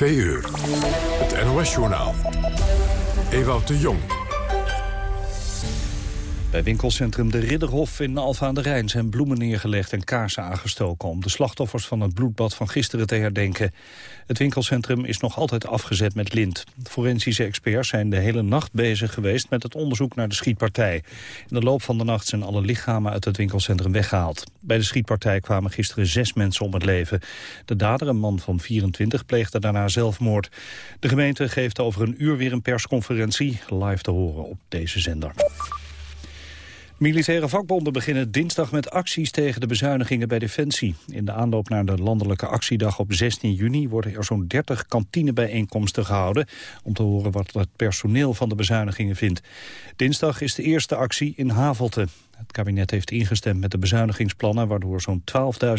Twee uur. Het NOS-journaal. Ewout de Jong. Bij winkelcentrum De Ridderhof in Alfa aan de Rijn zijn bloemen neergelegd en kaarsen aangestoken om de slachtoffers van het bloedbad van gisteren te herdenken. Het winkelcentrum is nog altijd afgezet met lint. Forensische experts zijn de hele nacht bezig geweest met het onderzoek naar de schietpartij. In de loop van de nacht zijn alle lichamen uit het winkelcentrum weggehaald. Bij de schietpartij kwamen gisteren zes mensen om het leven. De dader, een man van 24, pleegde daarna zelfmoord. De gemeente geeft over een uur weer een persconferentie, live te horen op deze zender. Militaire vakbonden beginnen dinsdag met acties tegen de bezuinigingen bij Defensie. In de aanloop naar de landelijke actiedag op 16 juni worden er zo'n 30 kantinebijeenkomsten gehouden om te horen wat het personeel van de bezuinigingen vindt. Dinsdag is de eerste actie in Havelte. Het kabinet heeft ingestemd met de bezuinigingsplannen... waardoor zo'n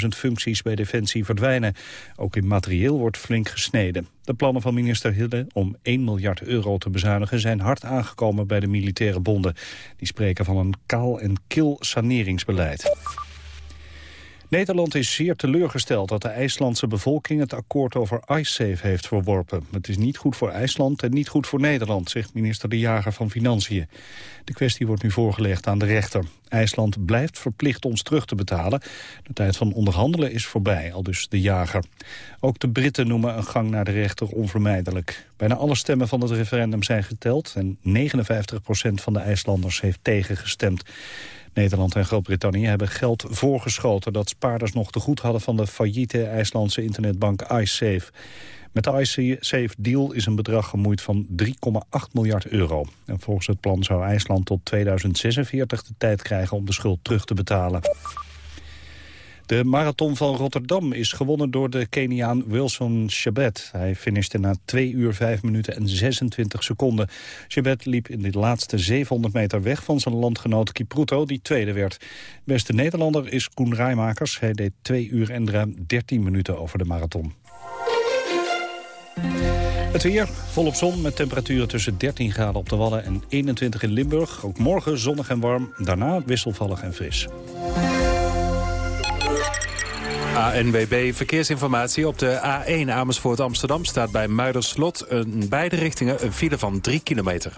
12.000 functies bij Defensie verdwijnen. Ook in materieel wordt flink gesneden. De plannen van minister Hille om 1 miljard euro te bezuinigen... zijn hard aangekomen bij de militaire bonden. Die spreken van een kaal en kil saneringsbeleid. Nederland is zeer teleurgesteld dat de IJslandse bevolking het akkoord over IceSafe heeft verworpen. Het is niet goed voor IJsland en niet goed voor Nederland, zegt minister De Jager van Financiën. De kwestie wordt nu voorgelegd aan de rechter. IJsland blijft verplicht ons terug te betalen. De tijd van onderhandelen is voorbij, al dus De Jager. Ook de Britten noemen een gang naar de rechter onvermijdelijk. Bijna alle stemmen van het referendum zijn geteld en 59% van de IJslanders heeft tegengestemd. Nederland en Groot-Brittannië hebben geld voorgeschoten... dat spaarders nog te goed hadden van de failliete IJslandse internetbank iSafe. Met de iSafe-deal is een bedrag gemoeid van 3,8 miljard euro. En volgens het plan zou IJsland tot 2046 de tijd krijgen om de schuld terug te betalen. De marathon van Rotterdam is gewonnen door de Keniaan Wilson Chabet. Hij finishte na 2 uur 5 minuten en 26 seconden. Chabet liep in de laatste 700 meter weg van zijn landgenoot Kipruto, die tweede werd. Beste Nederlander is Koen Rijmakers. Hij deed 2 uur en ruim 13 minuten over de marathon. Het weer, volop zon met temperaturen tussen 13 graden op de Wadden en 21 in Limburg. Ook morgen zonnig en warm, daarna wisselvallig en fris. ANWB Verkeersinformatie. Op de A1 Amersfoort Amsterdam staat bij Muiderslot... in beide richtingen een file van 3 kilometer.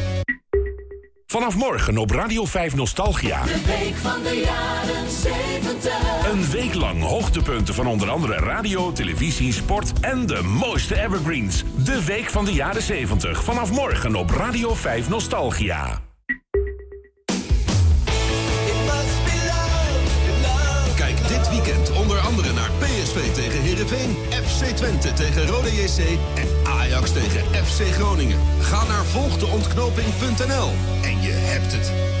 Vanaf morgen op Radio 5 Nostalgia. De week van de jaren 70. Een week lang hoogtepunten van onder andere radio, televisie, sport en de mooiste evergreens. De week van de jaren 70. Vanaf morgen op Radio 5 Nostalgia. Andere naar PSV tegen Heerenveen, FC Twente tegen Rode JC en Ajax tegen FC Groningen. Ga naar volgdeontknoping.nl en je hebt het.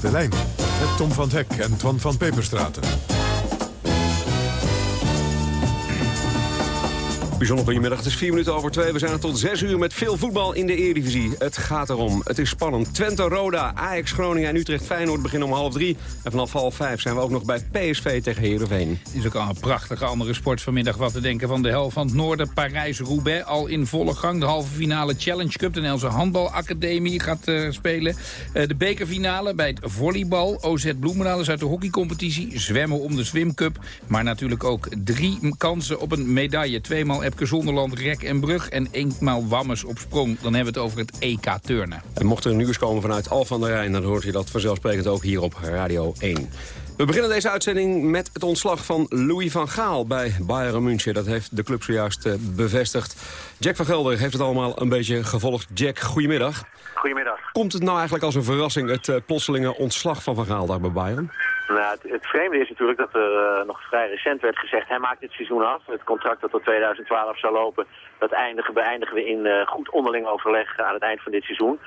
De lijn met Tom van Hek en Twan van Peperstraten. Bijzonder goedemiddag, het is vier minuten over twee. We zijn er tot zes uur met veel voetbal in de Eredivisie. Het gaat erom, het is spannend. Twente, Roda, Ajax, Groningen en Utrecht Feyenoord beginnen om half drie. En vanaf half vijf zijn we ook nog bij PSV tegen Heerenveen. Is ook al een prachtige andere sport vanmiddag wat te denken van de hel van het noorden. Parijs-Roubaix al in volle gang. De halve finale Challenge Cup, de Nederlandse handbalacademie gaat uh, spelen. Uh, de bekerfinale bij het volleybal. OZ Bloemendaal is uit de hockeycompetitie. Zwemmen om de Swim Cup. Maar natuurlijk ook drie kansen op een medaille. Tweemaal Epke Zonderland, Rek en Brug en eenmaal Wammes op sprong. Dan hebben we het over het EK turnen. En mocht er nieuws komen vanuit Al van der Rijn... dan hoort je dat vanzelfsprekend ook hier op Radio 1. We beginnen deze uitzending met het ontslag van Louis van Gaal bij Bayern München. Dat heeft de club zojuist eh, bevestigd. Jack van Gelder heeft het allemaal een beetje gevolgd. Jack, goedemiddag. Goedemiddag. Komt het nou eigenlijk als een verrassing, het uh, plotselinge ontslag van Van Gaal daar bij Bayern? Nou, het, vreemde is natuurlijk dat er uh, nog vrij recent werd gezegd... hij maakt dit seizoen af. Het contract dat tot 2012 zou lopen... dat eindigen, beëindigen we in uh, goed onderling overleg aan het eind van dit seizoen.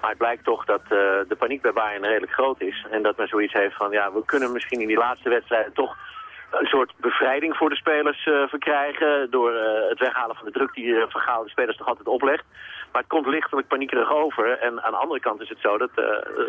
Maar het blijkt toch dat uh, de paniek bij Bayern redelijk groot is. En dat men zoiets heeft van, ja, we kunnen misschien in die laatste wedstrijden toch een soort bevrijding voor de spelers verkrijgen... door het weghalen van de druk die uh, Van Gaal de spelers toch altijd oplegt. Maar het komt lichtelijk paniekerig over. En aan de andere kant is het zo dat uh,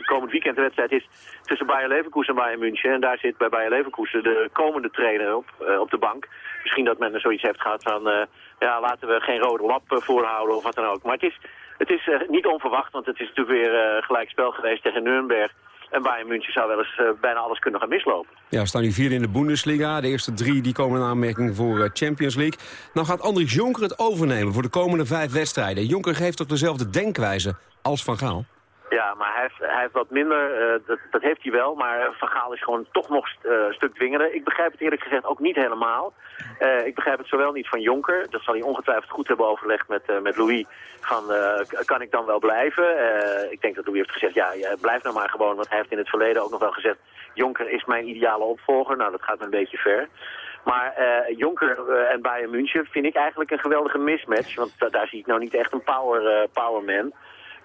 komend weekend de wedstrijd is tussen Bayer Leverkusen en Bayern München. En daar zit bij Bayer Leverkusen de komende trainer op, uh, op de bank. Misschien dat men er zoiets heeft gehad van, uh, ja, laten we geen rode lap voorhouden of wat dan ook. Maar het is, het is niet onverwacht, want het is natuurlijk weer gelijk spel geweest tegen Nuremberg. En Bayern München zou wel eens uh, bijna alles kunnen gaan mislopen. Ja, staan nu vier in de Bundesliga. De eerste drie die komen in aanmerking voor uh, Champions League. Nou gaat Andries Jonker het overnemen voor de komende vijf wedstrijden. Jonker geeft toch dezelfde denkwijze als Van Gaal? Ja, maar hij heeft, hij heeft wat minder, uh, dat, dat heeft hij wel, maar Van Gaal is gewoon toch nog uh, een stuk dwingender. Ik begrijp het eerlijk gezegd ook niet helemaal. Uh, ik begrijp het zowel niet van Jonker, dat zal hij ongetwijfeld goed hebben overlegd met, met Louis, van kan ik dan wel blijven? ik denk dat Louis heeft gezegd, ja, blijf nou maar gewoon, want hij heeft in het verleden ook nog wel gezegd, Jonker is mijn ideale opvolger. Nou, dat gaat een beetje ver. Maar Jonker en Bayern München vind ik eigenlijk een geweldige mismatch. Want daar zie ik nou niet echt een power, powerman.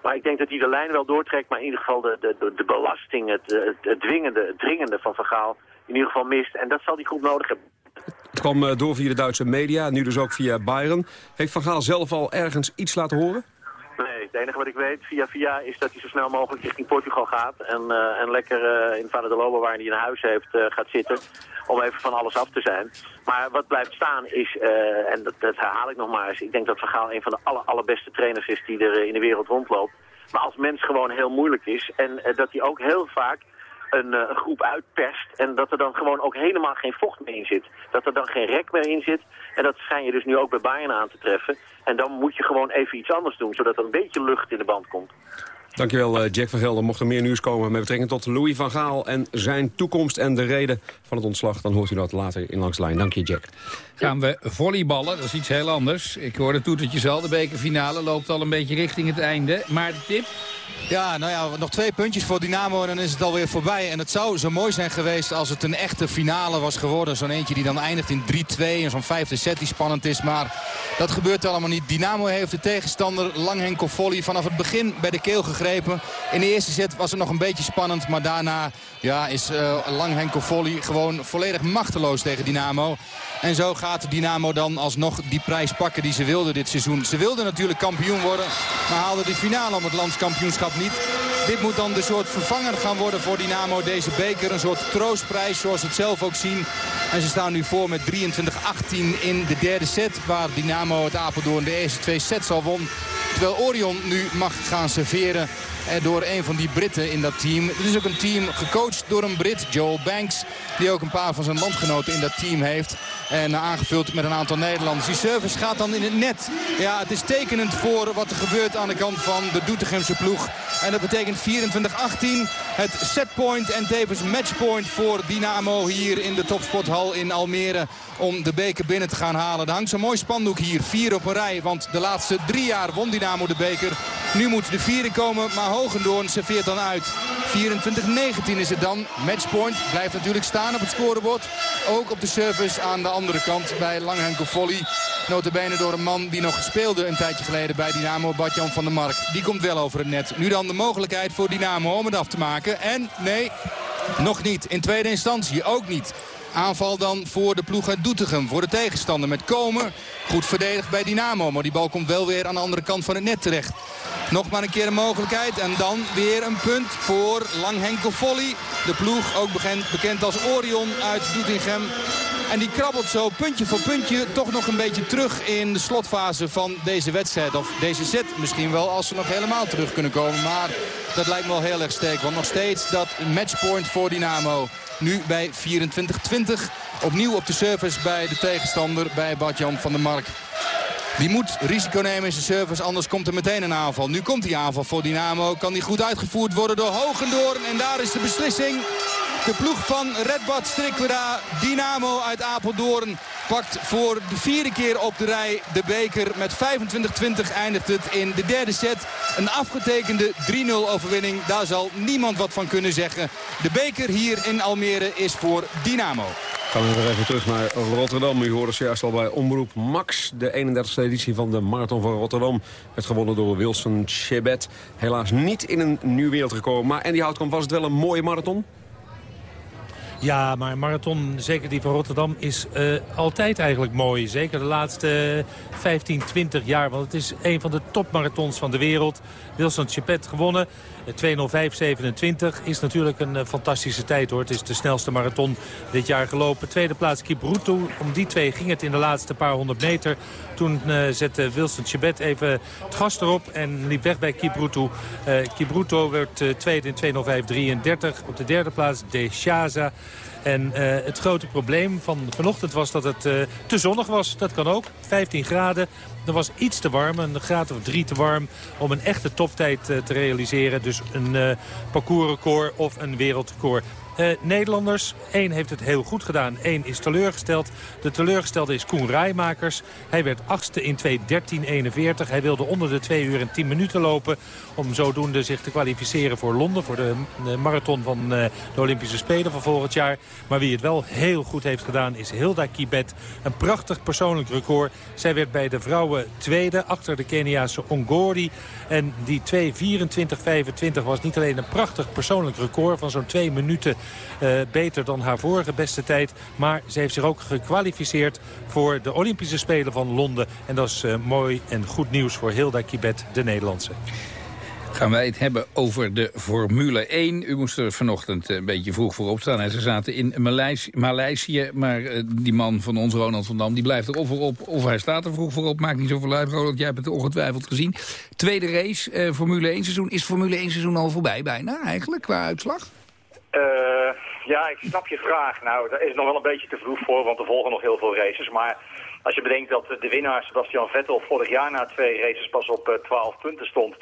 Maar ik denk dat hij de lijn wel doortrekt, maar in ieder geval de, de, de belasting, het, het, dwingende, dringende van Van Gaal in ieder geval mist. En dat zal die groep nodig hebben. Het kwam door via de Duitse media, nu dus ook via Bayern. Heeft Van Gaal zelf al ergens iets laten horen? Nee, het enige wat ik weet via via is dat hij zo snel mogelijk richting Portugal gaat. En, uh, en lekker uh, in Vader de Lobo, waar hij een huis heeft, uh, gaat zitten. Om even van alles af te zijn. Maar wat blijft staan is, en dat, dat, herhaal ik nog maar eens. Ik denk dat Van Gaal een van de aller, allerbeste trainers is die er in de wereld rondloopt. Maar als mens gewoon heel moeilijk is. En dat hij ook heel vaak een, een, groep uitperst en dat er dan gewoon ook helemaal geen vocht meer in zit. Dat er dan geen rek meer in zit. En dat schijn je dus nu ook bij Bayern aan te treffen. En dan moet je gewoon even iets anders doen, zodat er een beetje lucht in de band komt. Dankjewel Jack van Gelder. Mocht er meer nieuws komen met betrekking tot Louis van Gaal... en zijn toekomst en de reden van het ontslag... dan hoort u dat later in langs de lijn. Dank je, Jack. Gaan we volleyballen, dat is iets heel anders. Ik hoorde toetertjes al, de bekerfinale loopt al een beetje richting het einde. Maar de tip? Ja, nou ja, nog twee puntjes voor Dynamo en dan is het alweer voorbij. En het zou zo mooi zijn geweest als het een echte finale was geworden. Zo'n eentje die dan eindigt in 3-2 en zo'n vijfde set die spannend is. Maar dat gebeurt allemaal niet. Dynamo heeft de tegenstander Langhenkel Volley vanaf het begin bij de keel In de eerste set was het nog een beetje spannend. Maar daarna ja, is uh, Langhenkel Volley gewoon volledig machteloos tegen Dynamo. En zo gaat Dynamo dan alsnog die prijs pakken die ze wilden dit seizoen. Ze wilden natuurlijk kampioen worden, maar haalden de finale om het landskampioenschap niet. Dit moet dan de soort vervanger gaan worden voor Dynamo. Deze beker, een soort troostprijs zoals ze het zelf ook zien. En ze staan nu voor met 23-18 in de derde set. Waar Dynamo het Apeldoorn de eerste twee sets al won. Terwijl Orion nu mag gaan serveren door een van die Britten in dat team. Het is ook een team gecoacht door een Brit, Joel Banks. Die ook een paar van zijn landgenoten in dat team heeft. En aangevuld met een aantal Nederlanders. Die service gaat dan in het net. Ja, het is tekenend voor wat er gebeurt aan de kant van de Doetinchemse ploeg. En dat betekent 24-18. Het setpoint en tevens matchpoint voor Dynamo hier in de topsporthal in Almere. Om de beker binnen te gaan halen. Er hangt zo'n mooi spandoek hier. Vier op een rij. Want de laatste drie jaar won Dynamo de beker. Nu moet de vierde komen. Maar Hogendoorn serveert dan uit. 24-19 is het dan. Matchpoint blijft natuurlijk staan op het scorebord. Ook op de service aan de andere kant bij Langhenkel Volley. Notabene door een man die nog speelde een tijdje geleden bij Dynamo, Badjan van der Mark. Die komt wel over het net. Nu dan de mogelijkheid voor Dynamo om het af te maken. En nee, nog niet. In tweede instantie ook niet. Aanval dan voor de ploeg uit Doetinchem. Voor de tegenstander met Komen. Goed verdedigd bij Dynamo. Maar die bal komt wel weer aan de andere kant van het net terecht. Nog maar een keer een mogelijkheid. En dan weer een punt voor Langhenkel Volley. De ploeg ook bekend, als Orion uit Doetinchem. En die krabbelt zo puntje voor puntje toch nog een beetje terug in de slotfase van deze wedstrijd. Of deze set misschien wel als ze nog helemaal terug kunnen komen. Maar dat lijkt me wel heel erg sterk. Want nog steeds dat matchpoint voor Dynamo. Nu bij 24-20. Opnieuw op de service bij de tegenstander bij Badjan van der Mark. Die moet risico nemen in zijn service, anders komt er meteen een aanval. Nu komt die aanval voor Dynamo. Kan die goed uitgevoerd worden door Hogendoorn. En daar is de beslissing. De ploeg van Redbad Strikwera, Dynamo uit Apeldoorn... pakt voor de vierde keer op de rij de beker. Met 25-20 eindigt het in de derde set. Een afgetekende 3-0 overwinning. Daar zal niemand wat van kunnen zeggen. De beker hier in Almere is voor Dynamo. Gaan we weer even terug naar Rotterdam. U hoorde zojuist al bij Omroep Max. De 31e editie van de Marathon van Rotterdam werd gewonnen door Wilson Chebet. Helaas niet in een nieuw wereldrecord. Maar Andy Houtkamp, was het wel een mooie marathon? Ja, maar een marathon, zeker die van Rotterdam, is uh, altijd eigenlijk mooi. Zeker de laatste 15, 20 jaar. Want het is een van de topmarathons van de wereld. Wilson Chepet gewonnen. 2.05.27 is natuurlijk een uh, fantastische tijd hoor. Het is de snelste marathon dit jaar gelopen. Tweede plaats Kipruto. Om die twee ging het in de laatste paar honderd meter. Toen uh, zette Wilson Chebet even het gas erop en liep weg bij Kipruto. Uh, Kipruto werd tweede in 2.05.33. Op de derde plaats De Chaza. En het grote probleem van vanochtend was dat het te zonnig was. Dat kan ook. 15 graden. Er was iets te warm, een graad of drie te warm... om een echte toptijd uh, te realiseren. Dus een parcoursrecord of een wereldrecord. Uh, Nederlanders. Eén heeft het heel goed gedaan. Eén is teleurgesteld. De teleurgestelde is Koen Rijmakers. Hij werd achtste in 2.13.41. Hij wilde onder de 2 uur en 10 minuten lopen. Om zodoende zich te kwalificeren voor Londen. Voor de, marathon van uh, de Olympische Spelen van volgend jaar. Maar wie het wel heel goed heeft gedaan is Hilda Kibet. Een prachtig persoonlijk record. Zij werd bij de vrouwen tweede achter de Keniaanse Ongori. En die 2.24.25 was niet alleen een prachtig persoonlijk record van zo'n 2 minuten uh, beter dan haar vorige beste tijd. Maar ze heeft zich ook gekwalificeerd voor de Olympische Spelen van Londen. En dat is uh, mooi en goed nieuws voor Hilda Kibet, de Nederlandse gaan wij het hebben over de Formule 1. U moest er vanochtend een beetje vroeg voor opstaan. En ze zaten in Maleis Maleisië, maar die man van ons, Ronald van Dam... die blijft er of op of hij staat er vroeg voor op. Maakt niet zoveel uit, Ronald. Jij hebt het ongetwijfeld gezien. Tweede race, Formule 1 seizoen. Is Formule 1 seizoen al voorbij bijna eigenlijk, qua uitslag? Uh, ja, ik snap je vraag. Nou, daar is nog wel een beetje te vroeg voor, want er volgen nog heel veel races. Maar als je bedenkt dat de winnaar Sebastian Vettel vorig jaar na twee races pas op uh, 12 punten stond...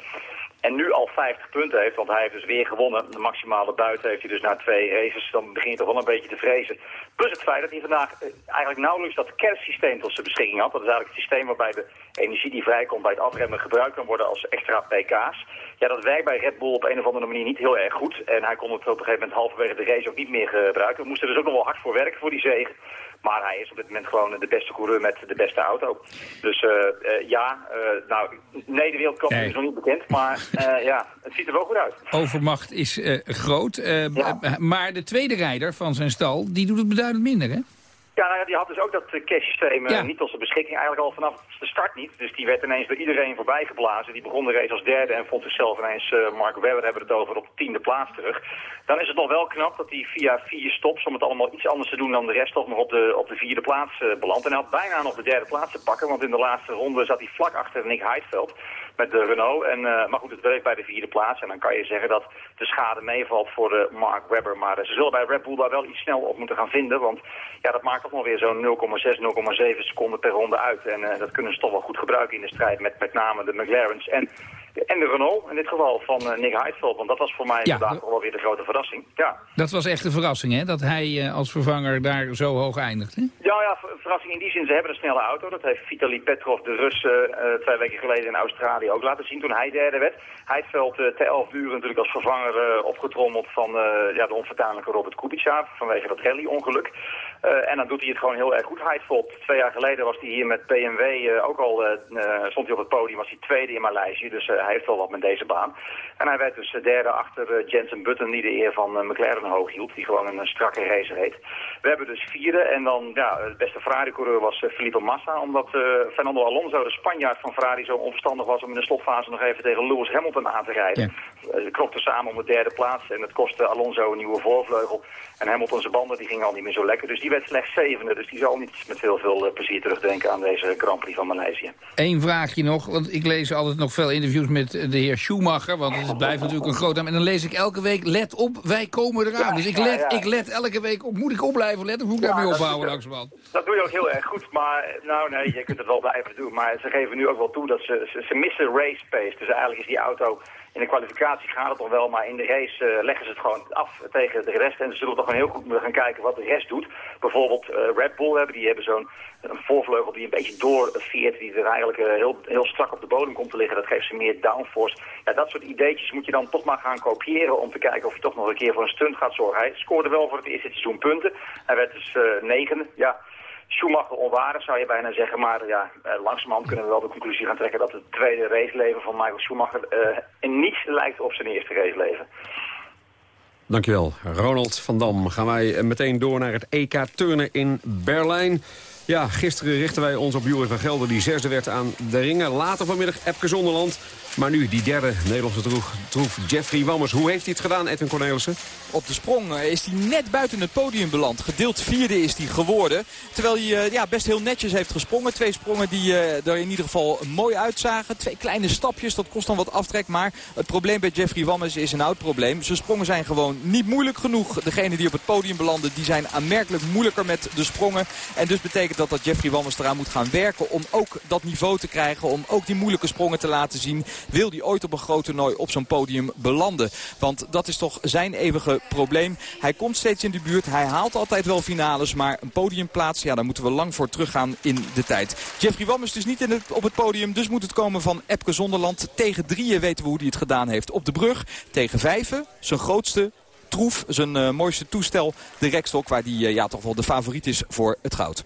En nu al 50 punten heeft, want hij heeft dus weer gewonnen. De maximale buiten heeft hij dus na twee races. Dan begin je toch wel een beetje te vrezen. Plus het feit dat hij vandaag eigenlijk nauwelijks dat kerstsysteem tot zijn beschikking had. Dat is eigenlijk het systeem waarbij de energie die vrijkomt bij het afremmen gebruikt kan worden als extra pk's. Ja, dat werkt bij Red Bull op een of andere manier niet heel erg goed. En hij kon het op een gegeven moment halverwege de race ook niet meer gebruiken. We moesten dus ook nog wel hard voor werken voor die zege. Maar hij is op dit moment gewoon de beste coureur met de beste auto. Dus uh, uh, ja, uh, nou, nee, de wereldkampioen is nog niet bekend. Maar ja, het ziet er wel goed uit. Overmacht is groot. Ja. Maar de tweede rijder van zijn stal, die doet het beduidend minder, hè? Ja, die had dus ook dat cash-systeem ja. niet tot zijn beschikking. Eigenlijk al vanaf de start niet. Dus die werd ineens door iedereen voorbij geblazen. Die begon de race als derde en vond zichzelf ineens, uh, Mark Webber hebben het over, op de tiende plaats terug. Dan is het nog wel knap dat hij via vier stops, om het allemaal iets anders te doen dan de rest, toch nog op de, op de vierde plaats uh, belandt. En hij had bijna nog de derde plaats te pakken, want in de laatste ronde zat hij vlak achter Nick Heidveld met de Renault. En, uh, maar goed, het bleef bij de vierde plaats. En dan kan je zeggen dat de schade meevalt voor de Mark Webber. Maar uh, ze zullen bij Red Bull daar wel iets snel op moeten gaan vinden. Want ja, dat maakt toch nog weer zo'n 0,6, 0,7 seconden per ronde uit. En dat kunnen ze toch wel goed gebruiken in de strijd met met name de McLaren's. En en de Renault, in dit geval van uh, Nick Heidveld. Want dat was voor mij ja, vandaag toch wel weer de grote verrassing. Ja. Dat was echt een verrassing, hè? Dat hij uh, als vervanger daar zo hoog eindigt, hè? Ja, ja, verrassing in die zin. Ze hebben een snelle auto. Dat heeft Vitaly Petrov, de Rus, uh, twee weken geleden in Australië ook laten zien toen hij derde werd. Heidveld te 11 uur natuurlijk als vervanger opgetrommeld van ja, de onvertuinlijke Robert Kubica vanwege dat rally-ongeluk. Uh, en dan doet hij het gewoon heel erg goed. Heidveld, twee jaar geleden was hij hier met BMW uh, ook al, uh, stond hij op het podium, was hij tweede in Maleisië. Dus hij heeft wel wat met deze baan. En hij werd dus derde achter Jensen Button, die de eer van McLaren hoog hield. Die gewoon een strakke race reed. We hebben dus vierde. En dan, ja, de beste Ferrari-coureur was Felipe Massa. Omdat Fernando Alonso, de Spanjaard van Ferrari, zo onverstandig was om in de slotfase nog even tegen Lewis Hamilton aan te rijden. Ja. Ze klopten samen om de derde plaats. En het kostte Alonso een nieuwe voorvleugel. En Hamilton zijn banden die gingen al niet meer zo lekker. Dus die werd slechts zevende. Dus die zal niet met heel veel eh, plezier terugdenken aan deze Grand Prix van Maleisië. Eén vraagje nog, want ik lees altijd nog veel interviews met de heer Schumacher. Want het blijft natuurlijk een groot naam. En dan lees ik elke week, let op, wij komen eraan. dus ik let, ja, ja. ik let elke week op. Moet ik op blijven letten? Hoe moet ik daarmee dat- ophouden langzamerhand? Dat doe je ook heel erg goed, maar nou nee, je kunt het wel blijven doen. Maar ze geven nu ook wel toe dat ze, ze, ze missen race pace. Dus eigenlijk is die auto, in de kwalificatie gaat het nog wel, maar in de race eh, leggen ze het gewoon af tegen de rest. En ze zullen toch gewoon heel goed moeten gaan kijken wat de rest doet. Bijvoorbeeld eh, Red Bull hebben, die hebben zo'n voorvleugel die een beetje doorveert, die er eigenlijk eh, heel, heel strak op de bodem komt te liggen. Dat geeft ze meer downforce. Ja, dat soort ideetjes moet je dan toch maar gaan kopiëren om te kijken of je toch nog een keer voor een stunt gaat zorgen. Hij scoorde wel voor het eerste seizoen punten. Hij werd dus negende. Ja, Schumacher onwaardig zou je bijna zeggen, maar ja, eh, langzamerhand kunnen we wel de conclusie gaan trekken dat het tweede raceleven van Michael Schumacher eh, niets lijkt op zijn eerste raceleven. Dankjewel, Ronald van Dam. Gaan wij eh, meteen door naar het EK turnen in Berlijn. Ja, gisteren richten wij ons op Joris van Gelder, die zesde werd aan de ringen. Later vanmiddag Epke Zonderland. Maar nu die derde Nederlandse troef, Jeffrey Wammers. Hoe heeft hij het gedaan, Edwin Cornelissen? Op de sprong eh, is hij net buiten het podium beland. Gedeeld vierde is hij geworden. Terwijl hij eh, ja, best heel netjes heeft gesprongen. Twee sprongen die eh, er in ieder geval mooi uitzagen. Twee kleine stapjes, dat kost dan wat aftrek. Maar het probleem bij Jeffrey Wammers is een oud probleem. Zijn sprongen zijn gewoon niet moeilijk genoeg. Degenen die op het podium belanden, die zijn aanmerkelijk moeilijker met de sprongen. En dus betekent dat dat Jeffrey Wammers eraan moet gaan werken om ook dat niveau te krijgen. Om ook die moeilijke sprongen te laten zien. Wil hij ooit op een groot toernooi op zo'n podium belanden. Want dat is toch zijn eeuwige probleem. Hij komt steeds in de buurt. Hij haalt altijd wel finales. Maar een podiumplaats, ja, daar moeten we lang voor teruggaan in de tijd. Jeffrey Wammers dus niet in op het podium. Dus moet het komen van Epke Zonderland. Tegen drieën weten we hoe hij het gedaan heeft op de brug. Tegen vijven, zijn grootste troef, zijn eh, mooiste toestel. De rekstok waar die eh, ja, toch wel de favoriet is voor het goud.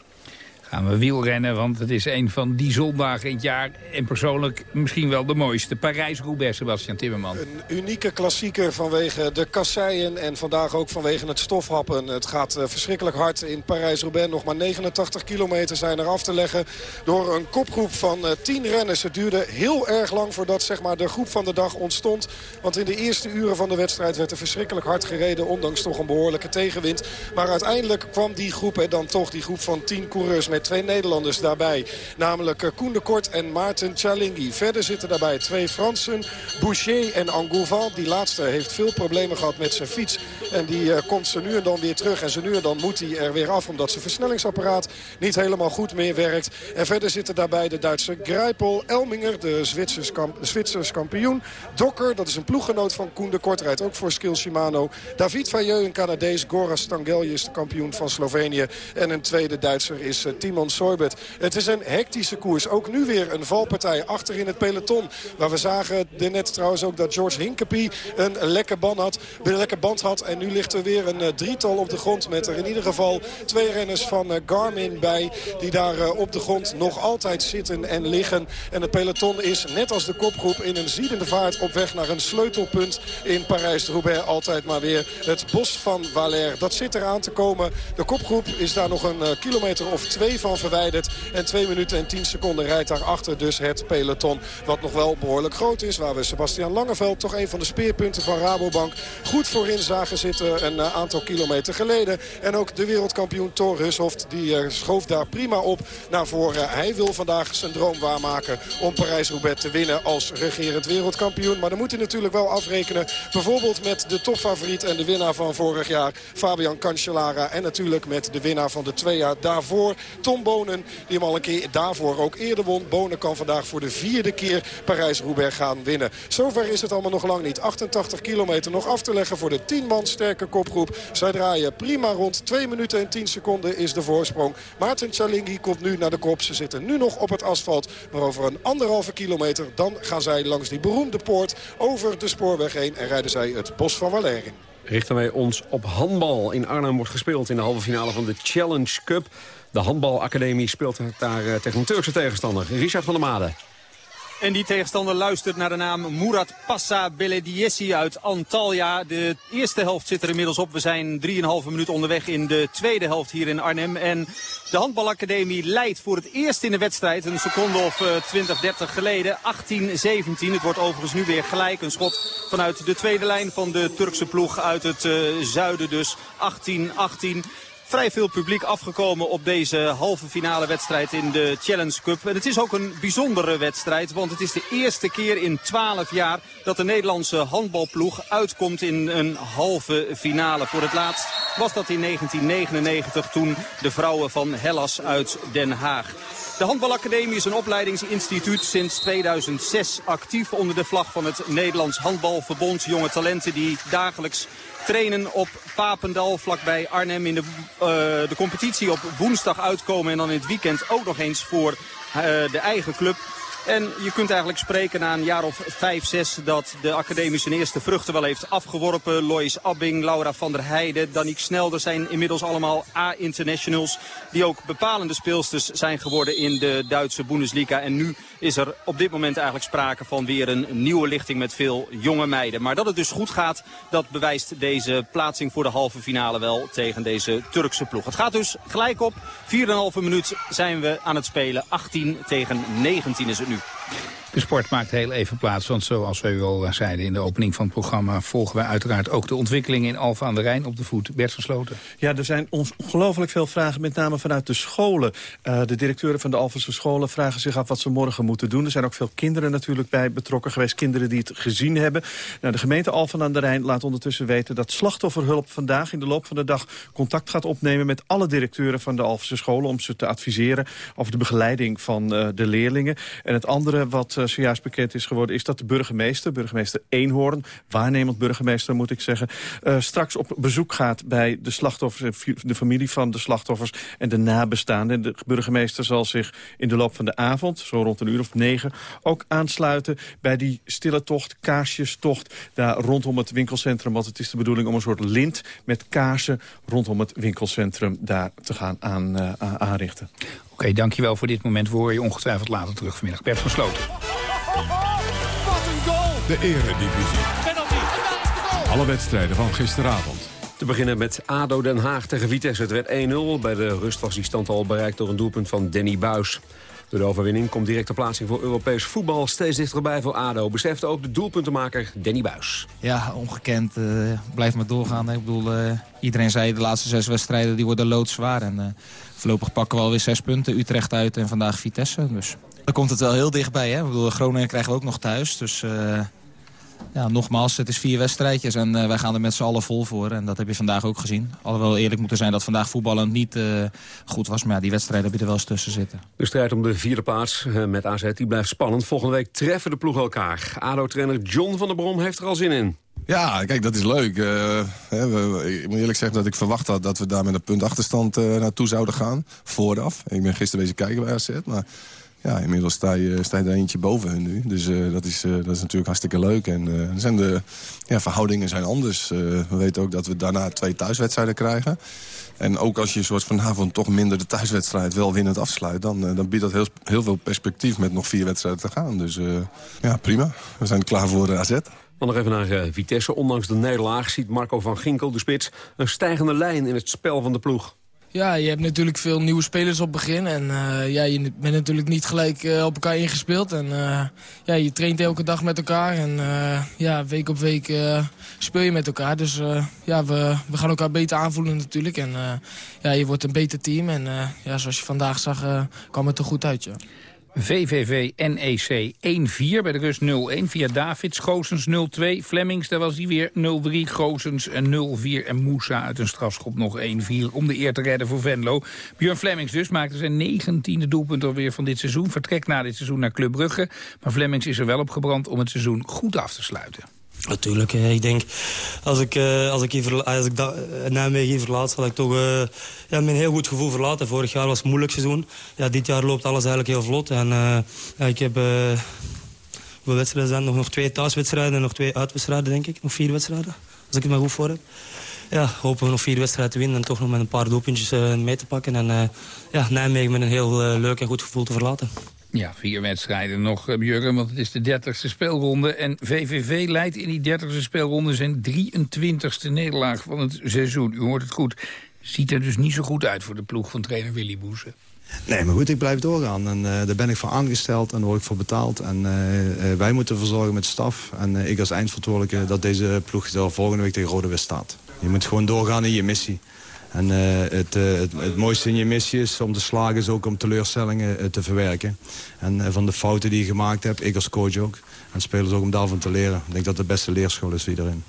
Gaan we wielrennen, want het is een van die zondagen in het jaar. En persoonlijk misschien wel de mooiste. Parijs-Roubaix, Sebastian Timmerman. Een unieke klassieker vanwege de kasseien en vandaag ook vanwege het stofhappen. Het gaat eh, verschrikkelijk hard in Parijs-Roubaix. Nog maar 89 kilometer zijn er af te leggen door een kopgroep van eh, 10 renners. Het duurde heel erg lang voordat zeg maar, de groep van de dag ontstond. Want in de eerste uren van de wedstrijd werd er verschrikkelijk hard gereden. Ondanks toch een behoorlijke tegenwind. Maar uiteindelijk kwam die groep, en dan toch die groep van 10 coureurs... twee Nederlanders daarbij. Namelijk eh, Koen de Kort en Maarten Chalingi. Verder zitten daarbij twee Fransen, Boucher en Angoulevent. Die laatste heeft veel problemen gehad met zijn fiets. En die eh, komt ze nu en dan weer terug. En ze nu en dan moet hij er weer af omdat zijn versnellingsapparaat niet helemaal goed meer werkt. En verder zitten daarbij de Duitse Greipel, Elminger, de Zwitsers, kamp, de Zwitsers kampioen. Dokker, dat is een ploeggenoot van Koen de Kort, rijdt ook voor Skill Shimano. David Vailleux, een Canadees. Goras Stangelje is de kampioen van Slovenië. En een tweede Duitser is eh, Timon. Het is een hectische koers. Ook nu weer een valpartij achter in het peloton. Waar we zagen net trouwens ook dat George Hinkepie een lekker band had. Een band had. En nu ligt er weer een eh, drietal op de grond. Met er in ieder geval twee renners van eh, Garmin bij. Die daar eh, op de grond nog altijd zitten en liggen. En het peloton is net als de kopgroep in een ziedende vaart op weg naar een sleutelpunt in Parijs-Roubaix. Altijd maar weer het bos van Valère. Dat zit eraan te komen. De kopgroep is daar nog een kilometer of twee van verwijderd. En 2 minuten en 10 seconden rijdt daarachter dus het peloton. Wat nog wel behoorlijk groot is. Waar we Sebastian Langeveld, toch een van de speerpunten van Rabobank... goed voorin zagen zitten een eh, aantal kilometer geleden. En ook de wereldkampioen Thor Hushoft, die eh, schoof daar prima op naar voren. Hij wil vandaag zijn droom waarmaken om Parijs-Roubaix te winnen als regerend wereldkampioen. Maar dan moet hij natuurlijk wel afrekenen. Bijvoorbeeld met de topfavoriet en de winnaar van vorig jaar, Fabian Cancellara. En natuurlijk met de winnaar van de twee jaar daarvoor, Tom Bonen. Die hem al een keer daarvoor ook eerder won. Bonen kan vandaag voor de vierde keer Parijs-Roubaix gaan winnen. Zover is het allemaal nog lang niet. 88 kilometer nog af te leggen voor de 10 man sterke kopgroep. Zij draaien prima rond. 2 minuten en 10 seconden is de voorsprong. Maarten Chalingi komt nu naar de kop. Ze zitten nu nog op het asfalt. Maar over een anderhalve kilometer dan gaan zij langs die beroemde poort over de spoorweg heen. En rijden zij het bos van Valère in. richten wij ons op handbal. In Arnhem wordt gespeeld in de halve finale van de Challenge Cup. De handbalacademie speelt daar eh, tegen een Turkse tegenstander. Richard van der Made. En die tegenstander luistert naar de naam Murat Passa Belediesi uit Antalya. De eerste helft zit er inmiddels op. We zijn 3,5 minuten onderweg in de tweede helft hier in Arnhem. En de handbalacademie leidt voor het eerst in de wedstrijd. Een seconde of uh, 20, 30 geleden. 18-17. Het wordt overigens nu weer gelijk. Een schot vanuit de tweede lijn van de Turkse ploeg uit het uh, zuiden dus. 18-18. Vrij veel publiek afgekomen op deze halve finale wedstrijd in de Challenge Cup. En het is ook een bijzondere wedstrijd, want het is de eerste keer in 12 jaar dat de Nederlandse handbalploeg uitkomt in een halve finale. Voor het laatst was dat in 1999 toen de vrouwen van Hellas uit Den Haag. De Handbalacademie is een opleidingsinstituut sinds 2006 actief onder de vlag van het Nederlands Handbalverbond. Jonge talenten die dagelijks trainen op Papendal vlakbij Arnhem in de, uh, de competitie op woensdag uitkomen. En dan in het weekend ook nog eens voor uh, de eigen club. En je kunt eigenlijk spreken na een jaar of vijf, zes dat de academie zijn eerste vruchten wel heeft afgeworpen. Lois Abbing, Laura van der Heijden, Danique Snelder zijn inmiddels allemaal A-internationals. Die ook bepalende speelsters zijn geworden in de Duitse Bundesliga. En nu is er op dit moment eigenlijk sprake van weer een nieuwe lichting met veel jonge meiden. Maar dat het dus goed gaat, dat bewijst deze plaatsing voor de halve finale wel tegen deze Turkse ploeg. Het gaat dus gelijk op. 4,5 minuut zijn we aan het spelen. 18 tegen 19 is het nu. De sport maakt heel even plaats, want zoals we u al zeiden in de opening van het programma... volgen we uiteraard ook de ontwikkeling in Alfa aan de Rijn op de voet. Bert van Sloten. Ja, er zijn ongelooflijk veel vragen, met name vanuit de scholen. Uh, de directeuren van de Alphense scholen vragen zich af wat ze morgen moeten doen. Er zijn ook veel kinderen natuurlijk bij betrokken geweest, kinderen die het gezien hebben. Nou, de gemeente Alphen aan de Rijn laat ondertussen weten dat slachtofferhulp vandaag in de loop van de dag contact gaat opnemen met alle directeuren van de Alphense scholen om ze te adviseren over de begeleiding van uh, de leerlingen. En het andere wat uh, zojuist bekend is geworden... is dat de burgemeester, burgemeester Eenhoorn... waarnemend burgemeester moet ik zeggen... Uh, straks op bezoek gaat bij de slachtoffers... de familie van de slachtoffers en de nabestaanden. De burgemeester zal zich in de loop van de avond... zo rond een uur of negen... ook aansluiten bij die stille tocht, kaarsjestocht... daar rondom het winkelcentrum. Want het is de bedoeling om een soort lint met kaarsen... rondom het winkelcentrum daar te gaan aan, uh, aanrichten. Oké, dankjewel voor dit moment. We horen je ongetwijfeld later terug vanmiddag. Bert van Sloten. De eredivisie. Penalty. Alle wedstrijden van gisteravond. Te beginnen met ADO Den Haag tegen Vitesse. Het werd 1-0. Bij de rust was die stand al bereikt door een doelpunt van Danny Buis. Door de overwinning komt directe plaatsing voor Europees voetbal steeds dichterbij voor ADO. Beseft ook de doelpuntenmaker Danny Buis. Ja, ongekend. Uh, blijf maar doorgaan. Ik bedoel, uh, iedereen zei de laatste zes wedstrijden die worden loodzwaar. En uh, voorlopig pakken we alweer zes punten. Utrecht uit en vandaag Vitesse. Dus dan komt het wel heel dichtbij. Hè? Ik bedoel, Groningen krijgen we ook nog thuis. Dus uh, ja, nogmaals, het is vier wedstrijdjes en uh, wij gaan er met z'n allen vol voor. En dat heb je vandaag ook gezien. Alhoewel eerlijk moeten zijn dat vandaag voetballend niet uh, goed was. Maar ja, die wedstrijden heb je er wel eens tussen zitten. De strijd om de vierde plaats met AZ die blijft spannend. Volgende week treffen de ploegen elkaar. ADO-trainer John van der Brom heeft er al zin in. Ja, kijk, dat is leuk. Uh, hè, we, ik moet eerlijk zeggen dat ik verwacht had dat we daar met een punt achterstand uh, naartoe zouden gaan. Vooraf. Ik ben gisteren bezig kijken bij AZ, maar ja, inmiddels sta je, sta je er eentje boven hun nu. Dus uh, dat, is, uh, dat is natuurlijk hartstikke leuk. En uh, zijn de ja, verhoudingen zijn anders. we weten ook dat we daarna twee thuiswedstrijden krijgen. En ook als je zoals vanavond toch minder de thuiswedstrijd wel winnend afsluit... dan, dan biedt dat heel, heel veel perspectief met nog vier wedstrijden te gaan. Dus ja, prima. We zijn klaar voor AZ. Dan nog even naar Vitesse. Ondanks de nederlaag ziet Marco van Ginkel, de spits... een stijgende lijn in het spel van de ploeg. Ja, je hebt natuurlijk veel nieuwe spelers op begin. En uh, ja, je bent natuurlijk niet gelijk uh, op elkaar ingespeeld. En uh, ja, je traint elke dag met elkaar. En ja, week op week speel je met elkaar. Dus ja, we, we gaan elkaar beter aanvoelen natuurlijk. En ja, je wordt een beter team. En ja, zoals je vandaag zag, kwam het er goed uit, ja. VVV NEC 1-4 bij de rust 0-1 via Davids, Goosens 0-2, Flemings, daar was hij weer 0-3, Goosens 0-4 en Moussa uit een strafschop nog 1-4 om de eer te redden voor Venlo. Björn Flemings dus maakte zijn negentiende doelpunt alweer van dit seizoen, vertrekt na dit seizoen naar Club Brugge, maar Flemings is er wel op gebrand om het seizoen goed af te sluiten. Natuurlijk, ik denk, als ik, als ik, als ik da, Nijmegen hier verlaat, zal ik toch uh, ja, een heel goed gevoel verlaten. Vorig jaar was het moeilijk seizoen. Ja, dit jaar loopt alles eigenlijk heel vlot. En, ja, ik heb, wedstrijden zijn nog? Nog twee thuiswedstrijden en nog twee uitwedstrijden, denk ik. Nog vier wedstrijden, als ik het maar goed voor heb. Ja, hopen we nog vier wedstrijden te winnen en toch nog met een paar doelpuntjes mee te pakken. En ja, Nijmegen met een heel leuk en goed gevoel te verlaten. Ja, vier wedstrijden nog, Jurgen, want het is de dertigste speelronde. En VVV leidt in die dertigste speelronde zijn 23ste nederlaag van het seizoen. U hoort het goed. Ziet er dus niet zo goed uit voor de ploeg van trainer Willy Boeze. Nee, maar goed, ik blijf doorgaan. En uh, daar ben ik voor aangesteld en daar word ik voor betaald. En uh, wij moeten ervoor zorgen met staf. En ik als eindverantwoordelijke dat deze ploeg er volgende week tegen Rode West staat. Je moet gewoon doorgaan in je missie. En het, het, het, mooiste in je missie is om te slagen is ook om teleurstellingen te verwerken. En van de fouten die je gemaakt hebt, ik als coach ook. En spelers ook om daarvan te leren. Ik denk dat het de beste leerschool is voor iedereen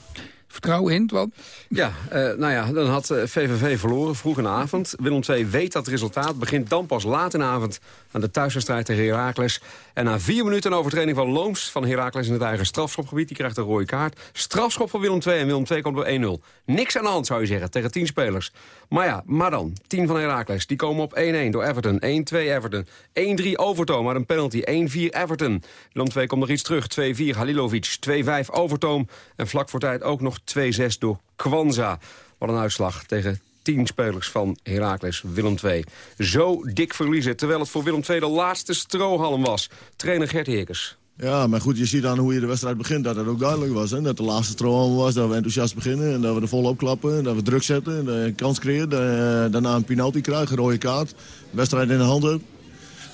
vertrouwen in, want... Ja, uh, nou ja, dan had VVV eh, verloren vroeg in de avond. Willem II weet dat het resultaat. Begint dan pas laat in de avond aan de thuiswedstrijd tegen Heracles. En na vier minuten overtreding van Looms van Heracles in het eigen strafschopgebied. Die krijgt een rode kaart. Strafschop voor Willem II en Willem II komt op 1-0. Niks aan de hand zou je zeggen, tegen 10 spelers. Maar ja, maar dan, 10 van Heracles. Die komen op 1-1 door Everton. 1-2 Everton. 1-3 Overtoom, maar een penalty. 1-4 Everton. Willem II komt nog iets terug. 2-4 Halilovic. 2-5 Overtoom. En vlak voor tijd ook nog 2-6 door Kwanza. Wat een uitslag tegen 10 spelers van Heracles Willem II. Zo dik verliezen, terwijl het voor Willem II de laatste strohalm was. Trainer Gert Heerkes. Ja, maar goed, je ziet aan hoe je de wedstrijd begint dat het ook duidelijk was. Hè? Dat de laatste strohalm was, dat we enthousiast beginnen... en dat we er volop klappen, dat we druk zetten, je kans creëren... daarna een penalty krijgen, een rode kaart, wedstrijd in de handen...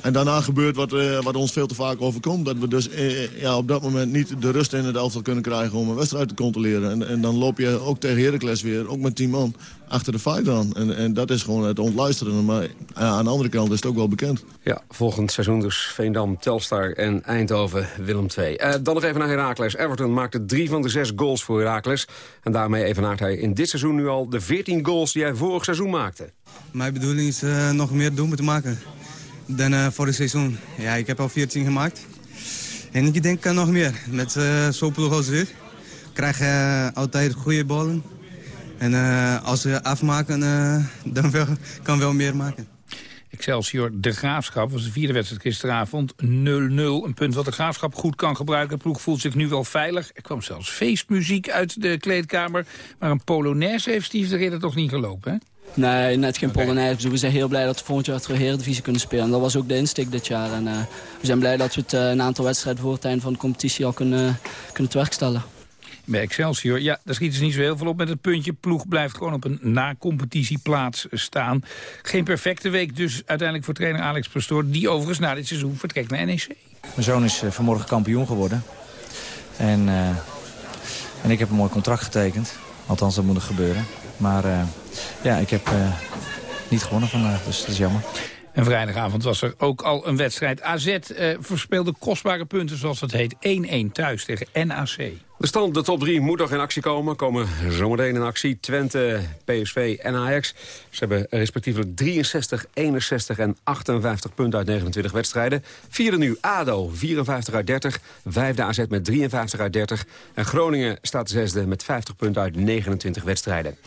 En daarna gebeurt wat, uh, wat ons veel te vaak overkomt. Dat we dus uh, ja, op dat moment niet de rust in het elftal kunnen krijgen om een wedstrijd te controleren. En, en dan loop je ook tegen Heracles weer, ook met tien man, achter de feit aan. En, en dat is gewoon het ontluisteren. Maar aan de andere kant is het ook wel bekend. Ja, volgend seizoen dus Veendam, Telstar en Eindhoven, Willem II. Uh, dan nog even naar Heracles. Everton maakte drie van de zes goals voor Heracles. En daarmee evenaart hij in dit seizoen nu al de 14 goals die hij vorig seizoen maakte. Mijn bedoeling is nog meer doelpunten te maken dan uh, voor het seizoen. Ja, ik heb al 14 gemaakt. En ik denk nog meer. Met uh, zo'n ploeg als dit krijg je altijd goede ballen. En als ze afmaken, dan kan wel meer maken. Excelsior De Graafschap was de vierde wedstrijd gisteravond 0-0. Een punt wat de Graafschap goed kan gebruiken. De ploeg voelt zich nu wel veilig. Er kwam zelfs feestmuziek uit de kleedkamer. Maar een Polonaise heeft Steve de Ridder toch niet gelopen, hè? Nee, net geen Polonaise. Dus we zijn heel blij dat we volgend jaar terug Eredivisie kunnen spelen. En dat was ook de insteek dit jaar. En uh, we zijn blij dat we het uh, een aantal wedstrijden voor het einde van de competitie al kunnen, kunnen tewerkstellen. Bij Excelsior, ja, daar schieten ze niet zo heel veel op met het puntje. Ploeg blijft gewoon op een na-competitieplaats staan. Geen perfecte week dus uiteindelijk voor trainer Alex Pastoor... die overigens na dit seizoen vertrekt naar NEC. Mijn zoon is vanmorgen kampioen geworden. En, en ik heb een mooi contract getekend. Althans, dat moet nog gebeuren. Maar uh, ja, ik heb uh, niet gewonnen vandaag, dus dat is jammer. En vrijdagavond was er ook al een wedstrijd. AZ uh, verspeelde kostbare punten, zoals het heet. 1-1 thuis tegen NAC. De stand, de top 3 moet nog in actie komen. Komen zometeen in actie Twente, PSV en Ajax. Ze hebben respectievelijk 63, 61 en 58 punten uit 29 wedstrijden. Vierde nu ADO, 54 uit 30. Vijfde AZ met 53 uit 30. En Groningen staat zesde met 50 punten uit 29 wedstrijden.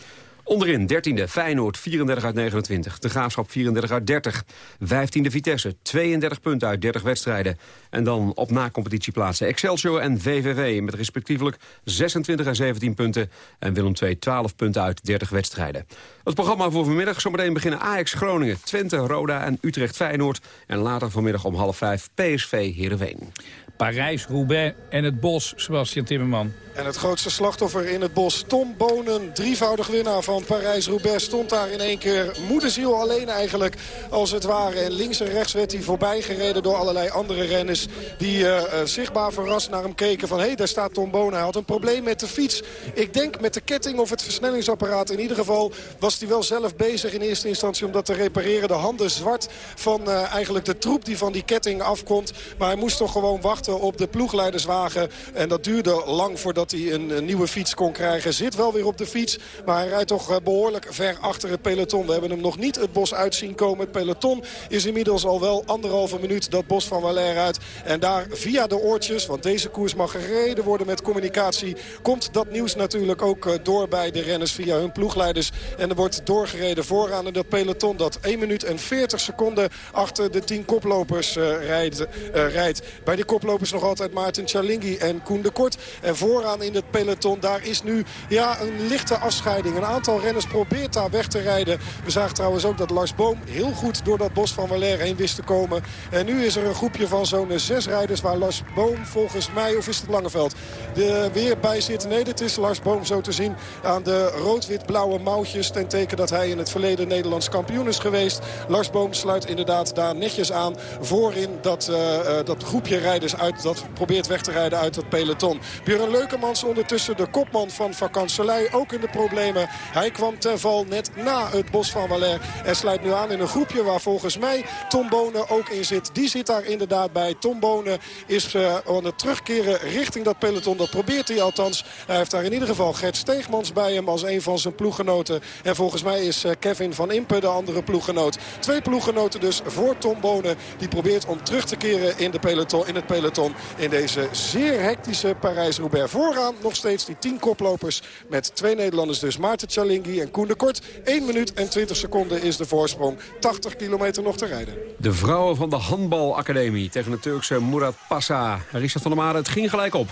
Onderin 13e Feyenoord 34 uit 29. De Graafschap 34 uit 30. 15e Vitesse 32 punten uit 30 wedstrijden. En dan op na-competitieplaatsen Excelsior en VVV... met respectievelijk 26 en 17 punten. En Willem II 12 punten uit 30 wedstrijden. Het programma voor vanmiddag. Zometeen beginnen Ajax Groningen, Twente, Roda en Utrecht Feyenoord. En later vanmiddag om half vijf PSV Heerenveen. Parijs, Roubaix en het Bos, Sebastian Timmerman. En het grootste slachtoffer in het bos, Tom Bonen, drievoudig winnaar van Parijs-Roubaix... stond daar in één keer moederziel alleen eigenlijk, als het ware. En links en rechts werd hij voorbij gereden door allerlei andere renners... die uh, zichtbaar verrast naar hem keken van... hé, hey, daar staat Tom Bonen, hij had een probleem met de fiets. Ik denk met de ketting of het versnellingsapparaat. In ieder geval was hij wel zelf bezig in eerste instantie om dat te repareren. De handen zwart van uh, eigenlijk de troep die van die ketting afkomt. Maar hij moest toch gewoon wachten op de ploegleiderswagen. En dat duurde lang voordat hij een, nieuwe fiets kon krijgen. Zit wel weer op de fiets, maar hij rijdt toch eh, behoorlijk ver achter het peloton. We hebben hem nog niet het bos uit zien komen. Het peloton is inmiddels al wel anderhalve minuut dat bos van Valère uit. En daar via de oortjes, want deze koers mag gereden worden met communicatie... komt dat nieuws natuurlijk ook eh, door bij de renners via hun ploegleiders. En er wordt doorgereden vooraan in het peloton dat 1 minuut en 40 seconden achter de 10 koplopers uh, rijdt, rijdt. Bij de koplopers nog altijd Maarten Chalingi en Koen de Kort. En vooraan in het peloton. Daar is nu ja, een lichte afscheiding. Een aantal renners probeert daar weg te rijden. We zagen trouwens ook dat Lars Boom heel goed door dat bos van Valère heen wist te komen. En nu is er een groepje van zo'n zes rijders waar Lars Boom volgens mij, of is het Langeveld, de weer bij zit. Nee, dit is Lars Boom zo te zien aan de rood-wit-blauwe mouwtjes. Ten teken dat hij in het verleden Nederlands kampioen is geweest. Lars Boom sluit inderdaad daar netjes aan voorin dat, uh, dat groepje rijders uit dat probeert weg te rijden uit het peloton. Björn Leukemans ondertussen de kopman van Vakanselij. Ook in de problemen. Hij kwam ten val net na het bos van Valère. En sluit nu aan in een groepje waar volgens mij Tom Bonen ook in zit. Die zit daar inderdaad bij. Tom Bonen is uh, aan het terugkeren richting dat peloton. Dat probeert hij althans. Hij heeft daar in ieder geval Gert Steegmans bij hem als een van zijn ploeggenoten. En volgens mij is uh, Kevin van Impe de andere ploeggenoot. Twee ploeggenoten dus voor Tom Bonen. Die probeert om terug te keren in, de peloton, in het peloton. In deze zeer hectische Parijs-Roubaix. Vooraan nog steeds die tien koplopers met twee Nederlanders dus. Maarten Chalingi en Koen de Kort. 1 minuut en 20 seconden is de voorsprong. 80 kilometer nog te rijden. De vrouwen van de handbalacademie tegen de Turkse Murat Passa. Richard van der Maren, het ging gelijk op.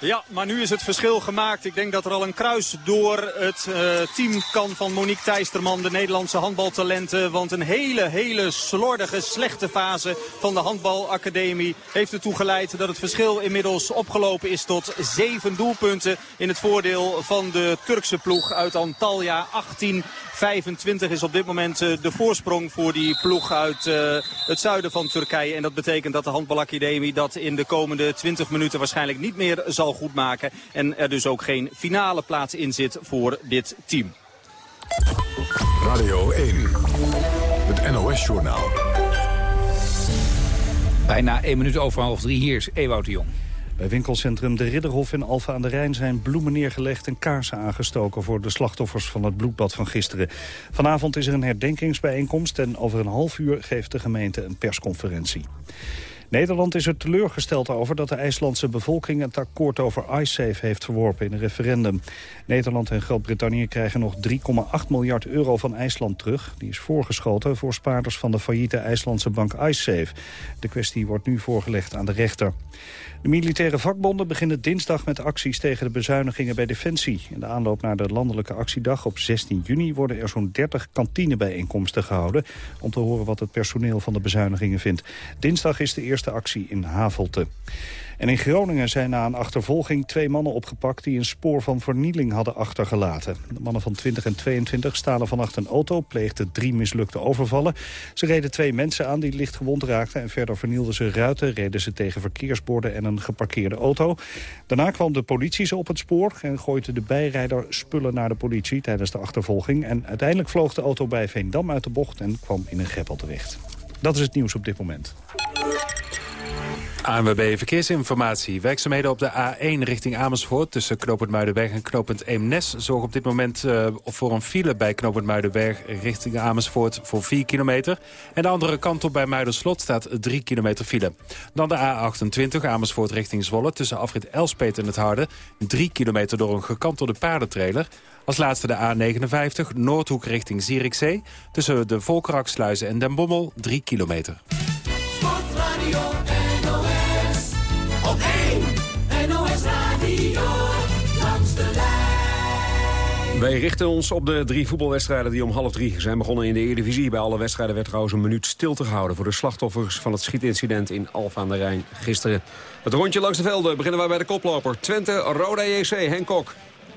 Ja, maar nu is het verschil gemaakt. Ik denk dat er al een kruis door het uh, team kan van Monique Thijsterman, de Nederlandse handbaltalenten. Want een hele, hele slordige, slechte fase van de handbalacademie heeft ertoe geleid dat het verschil inmiddels opgelopen is tot zeven doelpunten in het voordeel van de Turkse ploeg uit Antalya. 18 25 is op dit moment uh, de voorsprong voor die ploeg uit uh, het zuiden van Turkije. En dat betekent dat de handbalacademie dat in de komende 20 minuten waarschijnlijk niet meer zal goedmaken. En er dus ook geen finale plaats in zit voor dit team. Radio 1, het NOS-journaal. Bijna 1 minuut over half drie. Hier is Ewout de Jong. Bij winkelcentrum De Ridderhof in Alfa aan de Rijn zijn bloemen neergelegd en kaarsen aangestoken voor de slachtoffers van het bloedbad van gisteren. Vanavond is er een herdenkingsbijeenkomst en over een half uur geeft de gemeente een persconferentie. Nederland is er teleurgesteld over dat de IJslandse bevolking het akkoord over IceSafe heeft verworpen in een referendum. Nederland en Groot-Brittannië krijgen nog 3,8 miljard euro van IJsland terug. Die is voorgeschoten voor spaarders van de failliete IJslandse bank IceSafe. De kwestie wordt nu voorgelegd aan de rechter. De militaire vakbonden beginnen dinsdag met acties tegen de bezuinigingen bij Defensie. In de aanloop naar de landelijke actiedag op 16 juni worden er zo'n 30 kantinebijeenkomsten gehouden... om te horen wat het personeel van de bezuinigingen vindt. Dinsdag is de eerste actie in Havelte. En in Groningen zijn na een achtervolging twee mannen opgepakt... die een spoor van vernieling hadden achtergelaten. De mannen van 20 en 22 stalen vannacht een auto... pleegden drie mislukte overvallen. Ze reden twee mensen aan die licht gewond raakten... en verder vernielden ze ruiten, reden ze tegen verkeersborden... en een geparkeerde auto. Daarna kwam de politie ze op het spoor... en gooide de bijrijder spullen naar de politie tijdens de achtervolging. En uiteindelijk vloog de auto bij Veendam uit de bocht... en kwam in een greppel terecht. Dat is het nieuws op dit moment. ANWB Verkeersinformatie. Werkzaamheden op de A1 richting Amersfoort... tussen knooppunt Muidenberg en knooppunt Eemnes... zorgen op dit moment uh, voor een file bij knooppunt Muidenberg... richting Amersfoort voor 4 kilometer. En de andere kant op bij Muiderslot staat 3 kilometer file. Dan de A28 Amersfoort richting Zwolle... tussen afrit Elspet en het Harde... 3 kilometer door een gekantelde paardentrailer... Als laatste de A59, Noordhoek richting Zierikzee. Tussen de Volkeraksluizen en Den Bommel, 3 kilometer. Wij richten ons op de drie voetbalwedstrijden die om half drie zijn begonnen in de Eredivisie. Bij alle wedstrijden werd trouwens een minuut stil te houden... voor de slachtoffers van het schietincident in Alphen aan de Rijn gisteren. Het rondje langs de velden beginnen wij bij de koploper. Twente, Roda JC, Henk. We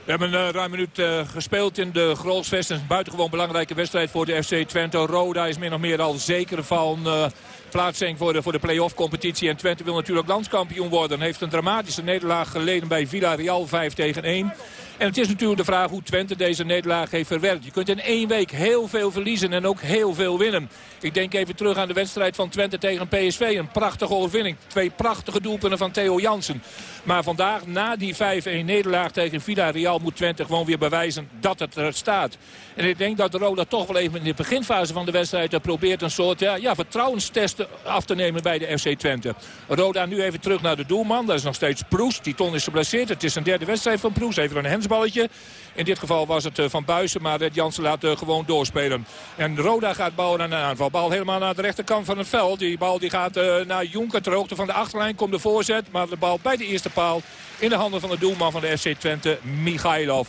hebben een uh, ruim minuut uh, gespeeld in de Grolsvest. Een buitengewoon belangrijke wedstrijd voor de FC Twente. Roda is min of meer al zeker van uh, plaatsing voor de, voor de play-off competitie. En Twente wil natuurlijk landskampioen worden. Heeft een dramatische nederlaag geleden bij Villarreal 5 tegen 1. En het is natuurlijk de vraag hoe Twente deze nederlaag heeft verwerkt. Je kunt in één week heel veel verliezen en ook heel veel winnen. Ik denk even terug aan de wedstrijd van Twente tegen PSV. Een prachtige overwinning. Twee prachtige doelpunten van Theo Jansen. Maar vandaag, na die 5-1 nederlaag tegen Villarreal... moet Twente gewoon weer bewijzen dat het er staat. En ik denk dat Roda toch wel even in de beginfase van de wedstrijd... probeert een soort ja, ja, vertrouwenstest af te nemen bij de FC Twente. Roda nu even terug naar de doelman. Dat is nog steeds Proes. Die ton is geblesseerd. Het is een derde wedstrijd van Proes. Even een In dit geval was het Van Buizen, maar Red Jansen laat gewoon doorspelen. En Roda gaat bouwen aan een aanval. Bal helemaal naar de rechterkant van het veld. Die bal die gaat naar Jonker ter hoogte van de achterlijn. Komt de voorzet, maar de bal bij de eerste paal in de handen van de doelman van de FC Twente, Michailov.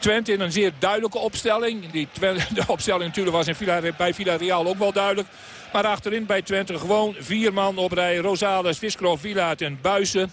Twente in een zeer duidelijke opstelling. Die de opstelling natuurlijk was in bij Villarreal ook wel duidelijk. Maar achterin bij Twente gewoon vier man op rij. Rosales, Viskrov, Villaat en Buizen.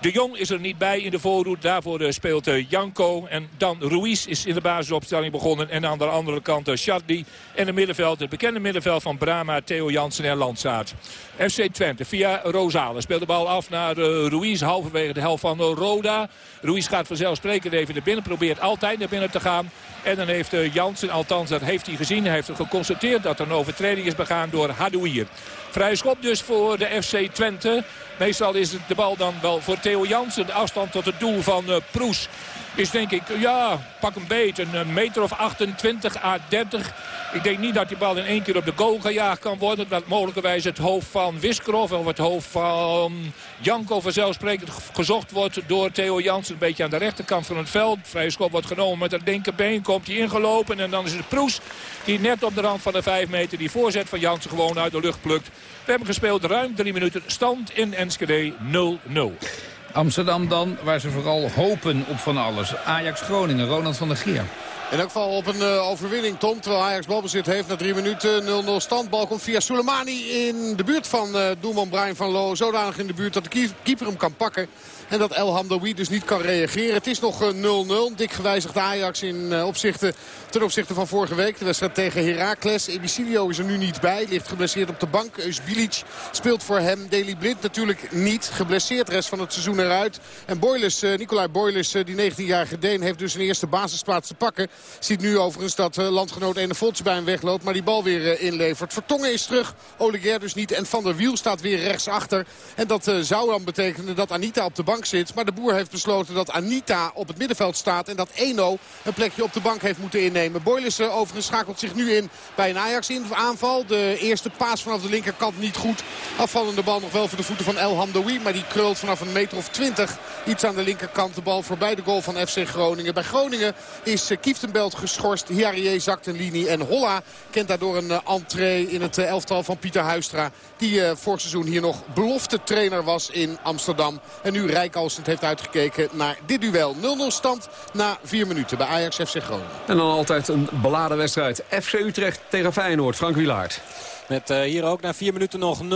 De Jong is er niet bij in de voorhoed. Daarvoor uh, speelt uh, Janko. En dan Ruiz is in de basisopstelling begonnen. En aan de andere kant uh, Shadli. En het middenveld, het bekende middenveld van Brama, Theo Jansen en Landsaat. FC Twente via Rosales speelt de bal af naar Ruiz. Halverwege de helft van Roda. Ruiz gaat vanzelfsprekend even naar binnen. Probeert altijd naar binnen te gaan. En dan heeft Jansen, althans dat heeft hij gezien. Heeft geconstateerd dat er een overtreding is begaan door Hadouier. Vrij schop dus voor de FC Twente. Meestal is de bal dan wel voor Theo Jansen. De afstand tot het doel van uh, Proes is denk ik, ja, pak een beet. Een meter of 28 à 30. Ik denk niet dat die bal in één keer op de goal gejaagd kan worden. Dat mogelijkerwijs het hoofd van Wiskrov of het hoofd van Janko vanzelfsprekend gezocht wordt door Theo Jansen. Een beetje aan de rechterkant van het veld. Vrije schop wordt genomen met het linkerbeen. Komt hij ingelopen en dan is het Proes die net op de rand van de 5 meter die voorzet van Jansen gewoon uit de lucht plukt. We hebben gespeeld ruim drie minuten stand in Enschede 0-0. Amsterdam dan, waar ze vooral hopen op van alles. Ajax Groningen, Ronald van der Geer. In elk geval op een uh, overwinning, Tom. Terwijl Ajax balbezit heeft na drie minuten 0-0 stand. Bal komt via Soleimani in de buurt van uh, Brian van Loo. Zodanig in de buurt dat de keeper hem kan pakken. En dat El Hamdoui dus niet kan reageren. Het is nog 0-0. Dik gewijzigd Ajax in uh, opzichte, ten opzichte van vorige week. De wedstrijd tegen Heracles. Ebicilio is er nu niet bij. Ligt geblesseerd op de bank. Eus Bilic speelt voor hem. Deli Blind natuurlijk niet. Geblesseerd rest van het seizoen eruit. En uh, Nicolai Boyles, uh, die 19-jarige Deen, heeft dus een eerste basisplaats te pakken. Ziet nu overigens dat landgenoot Ene Volts bij hem wegloopt. Maar die bal weer inlevert. Vertongen is terug. Oleguer dus niet. En Van der Wiel staat weer rechtsachter. En dat zou dan betekenen dat Anita op de bank zit. Maar de boer heeft besloten dat Anita op het middenveld staat. En dat Eno een plekje op de bank heeft moeten innemen. Boylissen overigens schakelt zich nu in bij een Ajax aanval. De eerste paas vanaf de linkerkant niet goed. Afvallende bal nog wel voor de voeten van El Hamdoui. Maar die krult vanaf een meter of twintig iets aan de linkerkant. De bal voorbij de goal van FC Groningen. Bij Groningen is Kieftenbelt geschorst. Hiarie zakt een linie. En Holla kent daardoor een entree in het elftal van Pieter Huistra. Die vorig seizoen hier nog belofte trainer was in Amsterdam. En nu Rijkals heeft uitgekeken naar dit duel. 0-0 stand na vier minuten bij Ajax FC Groningen. En dan altijd een beladen wedstrijd. FC Utrecht tegen Feyenoord. Frank Wilaert. Met uh, hier ook na vier minuten nog 0-0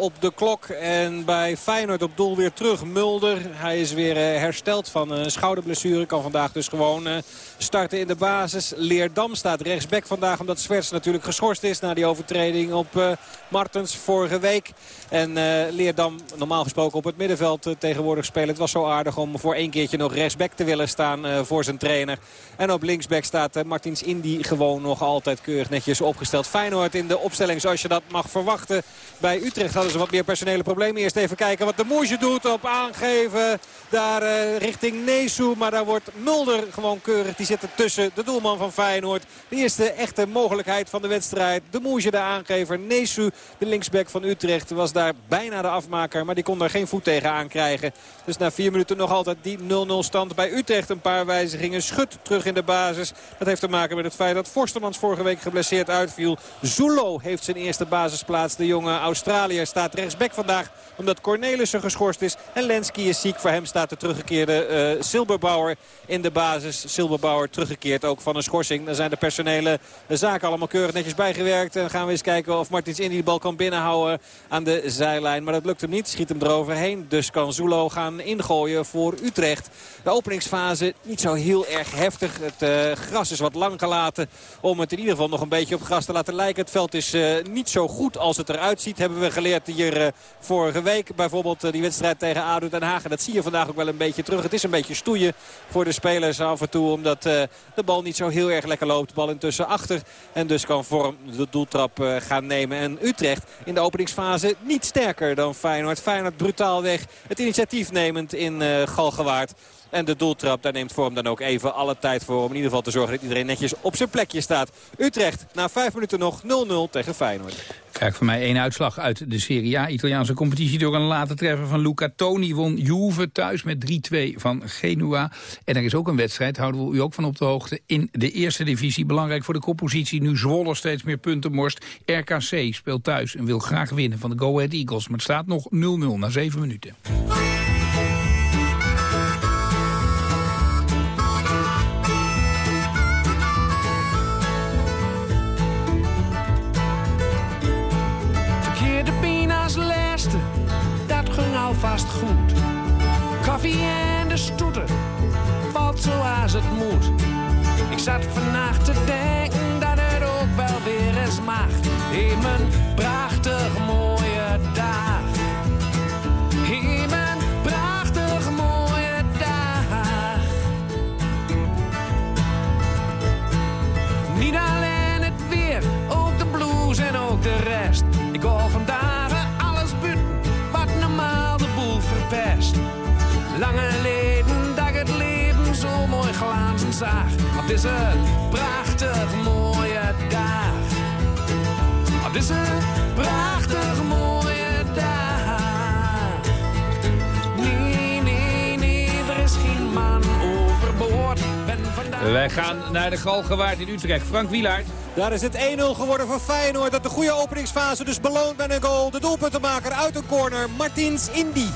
op de klok. En bij Feyenoord op doel weer terug. Mulder, hij is weer uh, hersteld van een schouderblessure. Kan vandaag dus gewoon uh, starten in de basis. Leerdam staat rechtsback vandaag omdat Zwerts natuurlijk geschorst is... na die overtreding op Martens vorige week. En Leerdam normaal gesproken op het middenveld tegenwoordig spelen. Het was zo aardig om voor één keertje nog rechtsback te willen staan voor zijn trainer. En op linksback staat Martins Indy gewoon nog altijd keurig netjes opgesteld. Feyenoord in de opstelling zoals je dat mag verwachten. Bij Utrecht hadden ze wat meer personele problemen. Eerst even kijken wat de Moesje doet op aangeven. Daar uh, richting Nesu. Maar daar wordt Mulder gewoon keurig. Die zit er tussen de doelman van Feyenoord. De eerste echte mogelijkheid van de wedstrijd. De Moesje de aangever. Nesu, de linksback van Utrecht, was daar bijna de afmaker. Maar die kon daar geen voet tegen aankrijgen. Dus na vier minuten nog altijd die 0-0 stand bij Utrecht. Een paar wijzigingen. Schut terug in de basis. Dat heeft te maken met het feit dat Forstemans vorige week geblesseerd uitviel. Zulo heeft zijn eerste basisplaats. De jonge Australiër staat rechtsback vandaag omdat Cornelissen geschorst is. En Lenski is ziek. Voor hem staat de teruggekeerde uh, Silberbauer in de basis. Silberbauer teruggekeerd ook van een schorsing. Dan zijn de personele zaken allemaal keurig netjes bijgewerkt. En gaan we eens kijken of Martins Indy de bal kan binnenhouden aan de zijlijn. Maar dat lukt hem niet. Schiet hem eroverheen. Dus kan Zulo gaan ingooien voor Utrecht. De openingsfase niet zo heel erg heftig. Het uh, gras is wat lang gelaten om het in ieder geval nog een beetje op gras te laten lijken. Het veld is uh, niet zo goed als het eruit ziet. Hebben we geleerd hier uh, vorige week. Bijvoorbeeld die wedstrijd tegen ADO Den Haag. Dat zie je vandaag ook wel een beetje terug. Het is een beetje stoeien voor de spelers af en toe. Omdat de bal niet zo heel erg lekker loopt. De bal intussen achter. En dus kan Vorm de doeltrap gaan nemen. En Utrecht in de openingsfase niet sterker dan Feyenoord. Feyenoord brutaal weg. Het initiatief nemend in Galgenwaard. En de doeltrap, daar neemt Vorm dan ook even alle tijd voor... om in ieder geval te zorgen dat iedereen netjes op zijn plekje staat. Utrecht, na vijf minuten nog 0-0 tegen Feyenoord. Kijk, voor mij één uitslag uit de Serie A. Italiaanse competitie door een late treffer van Luca Toni. Won Juve thuis met 3-2 van Genua. En er is ook een wedstrijd, houden we u ook van op de hoogte... in de eerste divisie. Belangrijk voor de koppositie. Nu Zwolle steeds meer punten morst. RKC speelt thuis en wil graag winnen van de Go Ahead Eagles. Maar het staat nog 0-0 na 7 minuten. Vast goed. koffie en de stoeten, valt zoals het moet. Ik zat vannacht te denken dat het ook wel weer eens mag. In mijn prachtig mooie Op deze prachtig mooie dag. Op deze prachtig mooie dag. Nee, nee, nee, er is geen man overboord. Ben vandaag... Wij gaan naar de Galgenwaard in Utrecht. Frank Wielaert. Daar is het 1-0 geworden voor Feyenoord. Dat de goede openingsfase dus beloont met een goal. De doelpuntenmaker uit een corner, Martins Indy.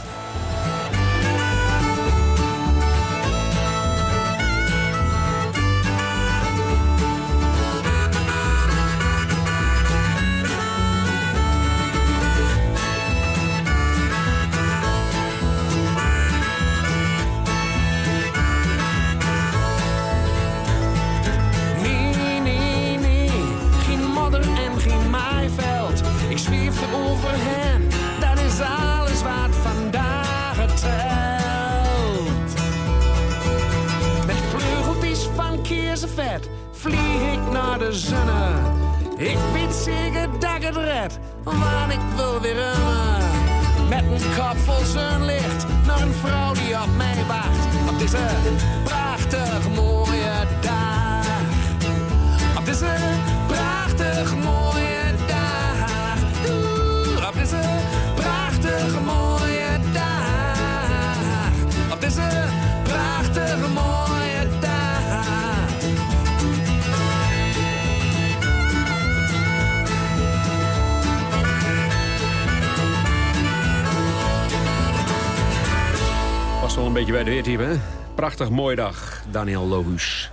Beetje bij de weerteam, hè? Prachtig mooie dag, Daniel Lohus.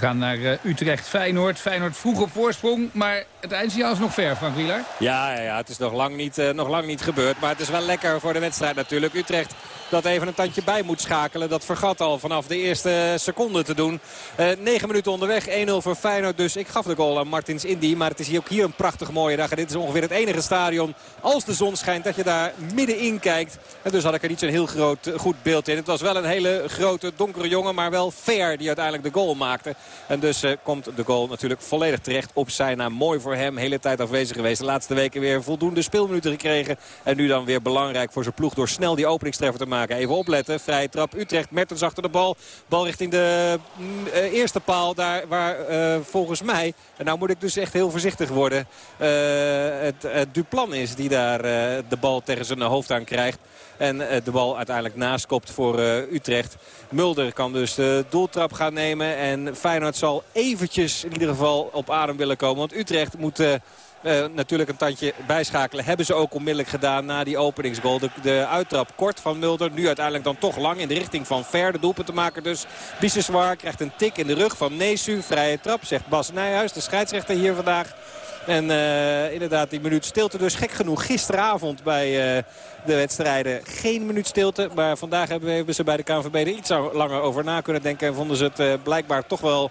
We gaan naar eh, Utrecht, Feyenoord. Feyenoord vroeg op voorsprong, maar het eindsignaal is nog ver, Frank Wieler. Ja, ja, ja, het is nog lang, niet, eh, nog lang niet gebeurd. Maar het is wel lekker voor de wedstrijd natuurlijk. Utrecht dat even een tandje bij moet schakelen. Dat vergat al vanaf de eerste seconde te doen. Eh 9 minuten onderweg, 1-0 voor Feyenoord. Dus ik gaf de goal aan Martins Indy. Maar het is hier ook hier een prachtig mooie dag. En dit is ongeveer het enige stadion, als de zon schijnt, dat je daar middenin kijkt. En dus had ik er niet zo'n heel groot, goed beeld in. Het was wel een hele grote, donkere jongen, maar wel fair die uiteindelijk de goal maakte. En dus eh, komt de goal natuurlijk volledig terecht op zijn naam. Mooi voor hem, hele tijd afwezig geweest. De laatste weken weer voldoende speelminuten gekregen. En nu dan weer belangrijk voor zijn ploeg door snel die openingstreffer te maken. Even opletten, vrije trap Utrecht. Mertens achter de bal. Bal richting de mm, eh, eerste paal. Daar waar eh, volgens mij, en nou moet ik dus echt heel voorzichtig worden. het, het Duplan is die daar de bal tegen zijn hoofd aan krijgt. En eh, de bal uiteindelijk naskopt voor eh, Utrecht. Mulder kan dus de doeltrap gaan nemen. En Feyenoord zal eventjes in ieder geval op adem willen komen. Want Utrecht moet... eh, natuurlijk een tandje bijschakelen. Hebben ze ook onmiddellijk gedaan na die openingsgoal. De, de uittrap kort van Mulder. Nu uiteindelijk dan toch lang in de richting van Ver. De doelpunt te maken dus. Bisseswar krijgt een tik in de rug van Nesu. Vrije trap, zegt Bas Nijhuis. De scheidsrechter hier vandaag. En eh, inderdaad, die minuut stilte dus gek genoeg gisteravond bij eh, de wedstrijden. Geen minuut stilte, maar vandaag hebben, we, hebben ze bij de KNVB er iets langer over na kunnen denken. En vonden ze het eh, blijkbaar toch wel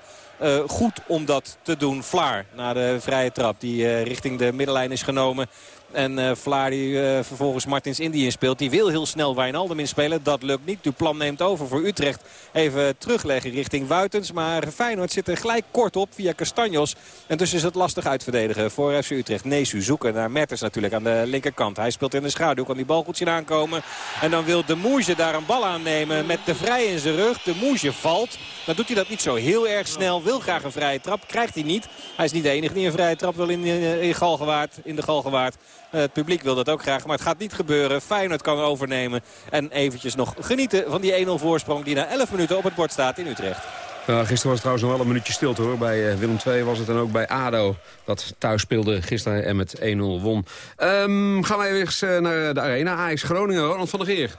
goed om dat te doen. Vlaar na de vrije trap die richting de middenlijn is genomen. En eh Vlaar die eh, vervolgens Martins Indië inspeelt. Die wil heel snel Wijnaldum inspelen. Dat lukt niet. Duplan neemt over voor Utrecht. Even terugleggen richting Wuitens. Maar Feyenoord zit er gelijk kort op via Castanjos. En dus is het lastig uitverdedigen voor FC Utrecht. Neesu zoeken naar Mertens natuurlijk aan de linkerkant. Hij speelt in de schaduw. Kan die bal goed zien aankomen. En dan wil de Moesje daar een bal aannemen met de Vrij in zijn rug. De Moesje valt. Dan doet hij dat niet zo heel erg snel. Wil graag een vrije trap. Krijgt hij niet. Hij is niet de enige die een vrije trap wil in, in, in, Galgenwaard, in de Galgenwaard. Uh, het publiek wil dat ook graag, maar het gaat niet gebeuren. Feyenoord kan overnemen en eventjes nog genieten van die 1-0 voorsprong... die na 11 minuten op het bord staat in Utrecht. Nou, gisteren was het trouwens nog wel een minuutje stilte hoor. Bij uh, Willem II was het en ook bij ADO. Dat thuis speelde gisteren en met 1-0 won. Um, gaan wij weer eens uh, naar de arena. AX Groningen, Ronald van der Geer.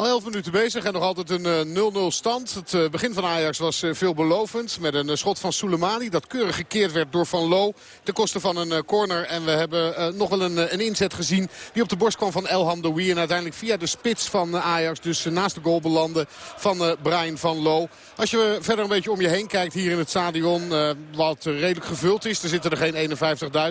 Al 11 minuten bezig en nog altijd een eh, 0-0 stand. Het eh, begin van Ajax was eh, veelbelovend. Met een eh, schot van Soleimani dat keurig gekeerd werd door Van Loo. Ten koste van een eh, corner. En we hebben eh, nog wel een, eh, een inzet gezien die op de borst kwam van El Hamdoui. En uiteindelijk via de spits van eh, Ajax dus eh, naast de goal belandde van eh, Brian Van Loo. Als je verder een beetje om je heen kijkt hier in het stadion. eh, wat eh, redelijk gevuld is. Er zitten er geen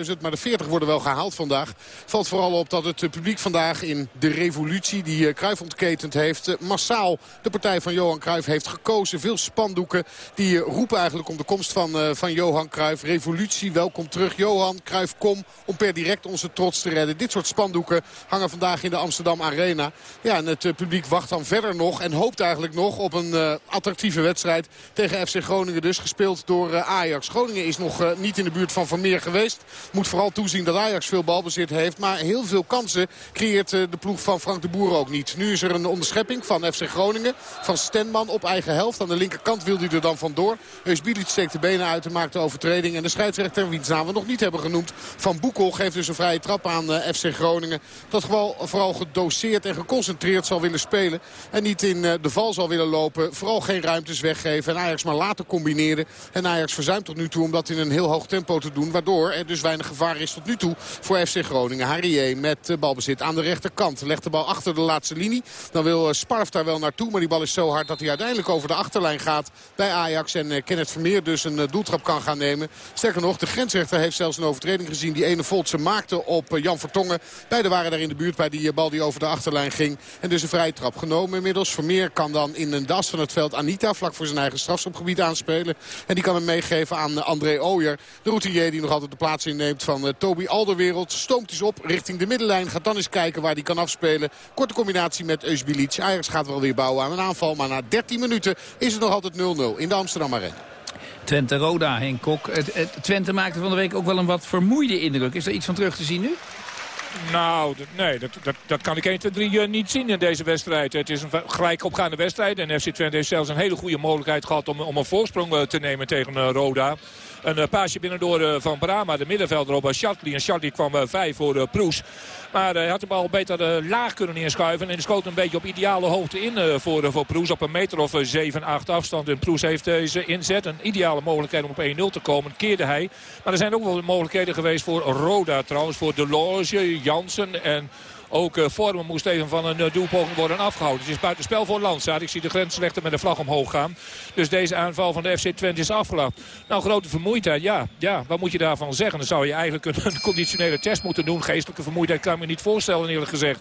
51.000. Maar de 40 worden wel gehaald vandaag. Valt vooral op dat het eh, publiek vandaag in de revolutie die eh, Cruijff ontketend heeft. Eh, massaal de partij van Johan Cruijff heeft gekozen. Veel spandoeken die eh, roepen eigenlijk om de komst van, eh, van Johan Cruijff. Revolutie, welkom terug. Johan Cruijff, kom om per direct onze trots te redden. Dit soort spandoeken hangen vandaag in de Amsterdam Arena. Ja, en het publiek wacht dan verder nog en hoopt eigenlijk nog op een attractieve wedstrijd tegen FC Groningen. Dus gespeeld door Ajax. Groningen is nog niet in de buurt van Vermeer geweest. Moet vooral toezien dat Ajax veel balbezit heeft. Maar heel veel kansen creëert de ploeg van Frank de Boer ook niet. Nu is er een onderschepping van FC Groningen. Van Stenman op eigen helft. Aan de linkerkant wil hij er dan vandoor. Eusbilic steekt de benen uit en maakt de overtreding. En de scheidsrechter, wiens naam we nog niet hebben genoemd... Van Boekel geeft dus een vrije trap aan eh, FC Groningen. Dat gewoon vooral gedoseerd en geconcentreerd zal willen spelen. En niet in eh, de val zal willen lopen. Vooral geen ruimtes weggeven. En Ajax maar later combineren. En Ajax verzuimt tot nu toe om dat in een heel hoog tempo te doen. Waardoor er dus weinig gevaar is tot nu toe voor FC Groningen. Harrier met eh, balbezit aan de rechterkant. Legt de bal achter de laatste linie. Dan wil eh, Sparf daar wel naartoe. Maar die bal is zo hard dat hij uiteindelijk over de achterlijn gaat bij Ajax. En eh, Kenneth Vermeer dus een eh, doeltrap kan gaan nemen. Sterker nog, de grensrechter heeft zelfs een overtreding gezien. Die ene Voltse maakte op Jan Vertongen. Beiden waren daar in de buurt bij die bal die over de achterlijn ging. En dus een vrije trap genomen inmiddels. Vermeer kan dan in een das van het veld Anita vlak voor zijn eigen strafschopgebied aanspelen. En die kan hem meegeven aan André Ooyer. De routinier die nog altijd de plaats inneemt van Toby Alderwereld. Stoomt dus op richting de middenlijn. Gaat dan eens kijken waar hij kan afspelen. Korte combinatie met Ajax gaat wel weer bouwen aan een aanval. Maar na 13 minuten is het nog altijd 0-0 in de Amsterdam Arena. Twente-Roda, Henk Kok. Twente maakte van de week ook wel een wat vermoeide indruk. Is er iets van terug te zien nu? Nou, nee, dat, dat, dat kan ik 1, 2, 3 niet zien in deze wedstrijd. Het is een gelijk opgaande wedstrijd. En FC Twente heeft zelfs een hele goede mogelijkheid gehad om, om een voorsprong eh, te nemen tegen eh, Roda. Een eh, paasje binnendoor eh, van Brama, de middenvelder op Shatley. En Shatley kwam eh, vijf voor eh, Proes. Maar eh, hij had de bal beter eh, laag kunnen neerschuiven. En schoot een beetje op ideale hoogte in eh, voor, eh, voor Proes. Op een meter of eh, 7, 8 afstand. En Proes heeft deze inzet. Een ideale mogelijkheid om op 1-0 te komen. Keerde hij. Maar er zijn ook wel mogelijkheden geweest voor Roda trouwens. Voor Deloge, Jansen en... Ook uh, Vormen moest even van een uh, doelpoging worden afgehouden. Het is buitenspel voor Landsaat. Ik zie de grensrechter met de vlag omhoog gaan. Dus deze aanval van de FC Twente is afgelapt. Nou, grote vermoeidheid. Ja, ja, wat moet je daarvan zeggen? Dan zou je eigenlijk een, conditionele test moeten doen. Geestelijke vermoeidheid kan ik me niet voorstellen eerlijk gezegd.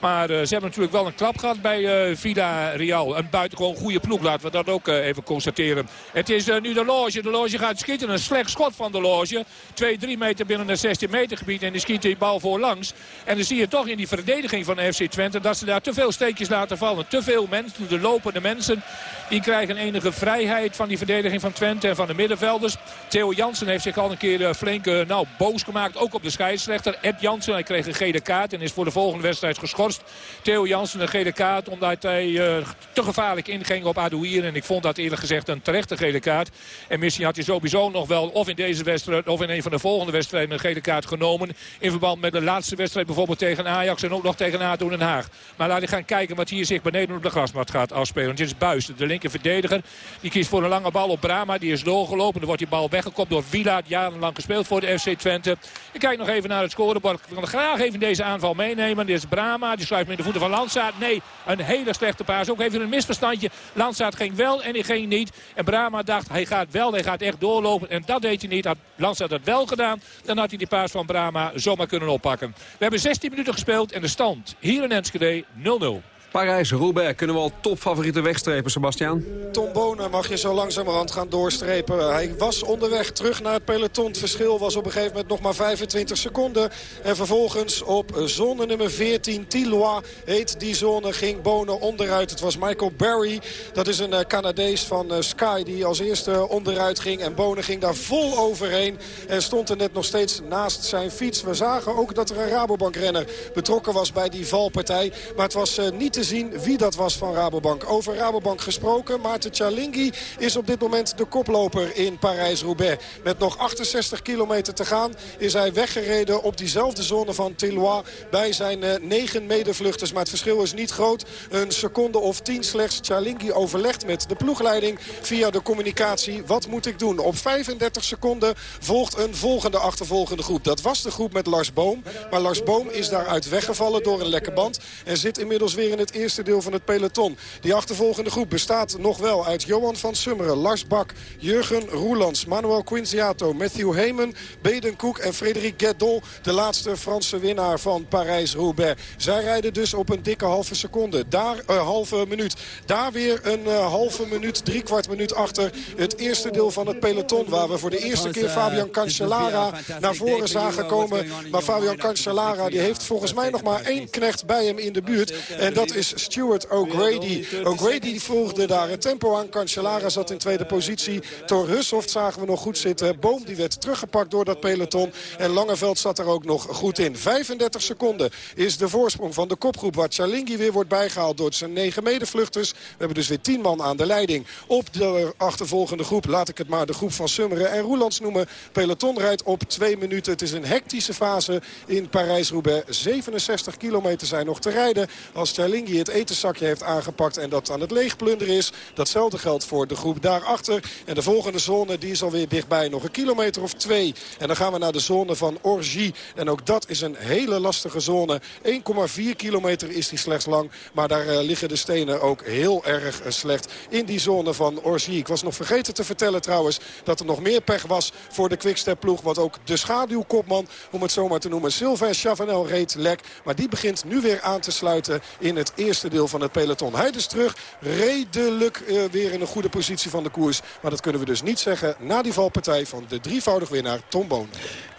Maar uh, ze hebben natuurlijk wel een klap gehad bij Villa Real. Een buitengewoon goede ploeg. Laten we dat ook even constateren. Het is nu de loge. De loge gaat schieten. Een slecht schot van de loge. 2-3 meter binnen het 16 meter gebied. En die schiet die bal voorlangs. En dan zie je toch in die verdediging van FC Twente... dat ze daar te veel steekjes laten vallen. Te veel mensen, de lopende mensen... die krijgen enige vrijheid van die verdediging van Twente en van de middenvelders. Theo Jansen heeft zich al een keer uh, flink uh, nou, boos gemaakt. Ook op de scheidsrechter. Ed Jansen, hij kreeg een gele kaart en is voor de volgende wedstrijd geschorst. Theo Jansen een gele kaart omdat hij uh, te gevaarlijk inging op Adouir. En ik vond dat eerlijk gezegd een terechte gele kaart. En misschien had hij sowieso nog wel of in deze wedstrijd... of in een van de volgende wedstrijden een gele kaart genomen. In verband met de laatste wedstrijd bijvoorbeeld tegen Ajax... en ook nog tegen ADO Den Haag. Maar laat ik gaan kijken wat hier zich beneden op de grasmat gaat afspelen. Het is Buis, de linker verdediger. Die kiest voor een lange bal op Brama. Die is doorgelopen. Dan wordt die bal weggekopt door Villa. Jarenlang gespeeld voor de FC Twente. Ik kijk nog even naar het scorebord. Ik wil graag even deze aanval meenemen. Dit is Brama. Die sluit met de voeten van Landsaat. Nee, een hele slechte paas. Ook even een misverstandje. Landsaat ging wel en hij ging niet. En Brama dacht, hij gaat wel. Hij gaat echt doorlopen. En dat deed hij niet. Had Landsaat dat wel gedaan. Dan had hij die paas van Brama zomaar kunnen oppakken. We hebben 16 minuten gespeeld. En de stand hier in Enschede 0-0. Parijs-Roubaix kunnen we al topfavorieten wegstrepen, Sebastian? Tom Bonen mag je zo langzamerhand gaan doorstrepen. Hij was onderweg terug naar het peloton. Het verschil was op een gegeven moment nog maar 25 seconden. En vervolgens op zone nummer 14, Tilois heet die zone, ging Bonen onderuit. Het was Michael Barry, dat is een Canadees van Sky die als eerste onderuit ging. En Bonen ging daar vol overheen en stond er net nog steeds naast zijn fiets. We zagen ook dat er een Rabobank-renner betrokken was bij die valpartij. Maar het was niet te zien wie dat was van Rabobank. Over Rabobank gesproken, Maarten Chalingi is op dit moment de koploper in Parijs-Roubaix. Met nog 68 kilometer te gaan is hij weggereden op diezelfde zone van Tillois bij zijn uh, negen medevluchters. Maar het verschil is niet groot. Een seconde of tien slechts. Chalingi overlegt met de ploegleiding via de communicatie. Wat moet ik doen? Op 35 seconden volgt een volgende achtervolgende groep. Dat was de groep met Lars Boom. Maar Lars Boom is daaruit weggevallen door een lekke band. En zit inmiddels weer in het eerste deel van het peloton. Die achtervolgende groep bestaat nog wel uit Johan van Summeren, Lars Bak, Jurgen Roelands, Manuel Quinziato, Matthew Heyman, Beden Koek en Frederik Guedol. De laatste Franse winnaar van Parijs-Roubaix. Zij rijden dus op een dikke halve seconde. Daar een uh, halve minuut. Daar weer een uh, halve minuut, drie kwart minuut achter het eerste deel van het peloton. Waar we voor de eerste keer Fabian Cancellara naar voren zagen komen. Maar Fabian Cancellara die heeft volgens mij nog maar één knecht bij hem in de buurt. En dat is Stuart O'Grady. O'Grady volgde daar het tempo aan. Cancellara zat in tweede positie. Thor Hushoft zagen we nog goed zitten. Boom die werd teruggepakt door dat peloton. En Langeveld zat er ook nog goed in. 35 seconden is de voorsprong van de kopgroep. Waar Chalingi weer wordt bijgehaald door zijn negen medevluchters. We hebben dus weer 10 man aan de leiding. Op de achtervolgende groep, laat ik het maar de groep van Summeren en Roelands noemen. Peloton rijdt op twee minuten. Het is een hectische fase in Parijs-Roubaix. 67 kilometer zijn nog te rijden. Als het etenzakje heeft aangepakt en dat aan het leegplunderen is. Datzelfde geldt voor de groep daarachter. En de volgende zone die is alweer dichtbij. Nog een kilometer of twee. En dan gaan we naar de zone van Orgy. En ook dat is een hele lastige zone. 1,4 kilometer is die slechts lang. Maar daar uh, liggen de stenen ook heel erg uh, slecht in die zone van Orgy. Ik was nog vergeten te vertellen trouwens dat er nog meer pech was voor de Quickstep ploeg. Want ook de schaduwkopman, om het zomaar te noemen, Sylvain Chavanel reed lek. Maar die begint nu weer aan te sluiten in het eerste deel van het peloton. Hij is terug, redelijk uh, weer in een goede positie van de koers. Maar dat kunnen we dus niet zeggen na die valpartij van de drievoudig winnaar Tom Boon.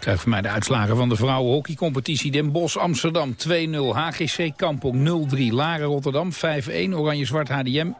Krijg voor mij de uitslagen van de vrouwenhockeycompetitie. Den Bosch Amsterdam 2-0, HGC Kampong 0-3, Laren Rotterdam 5-1, Oranje-Zwart HDM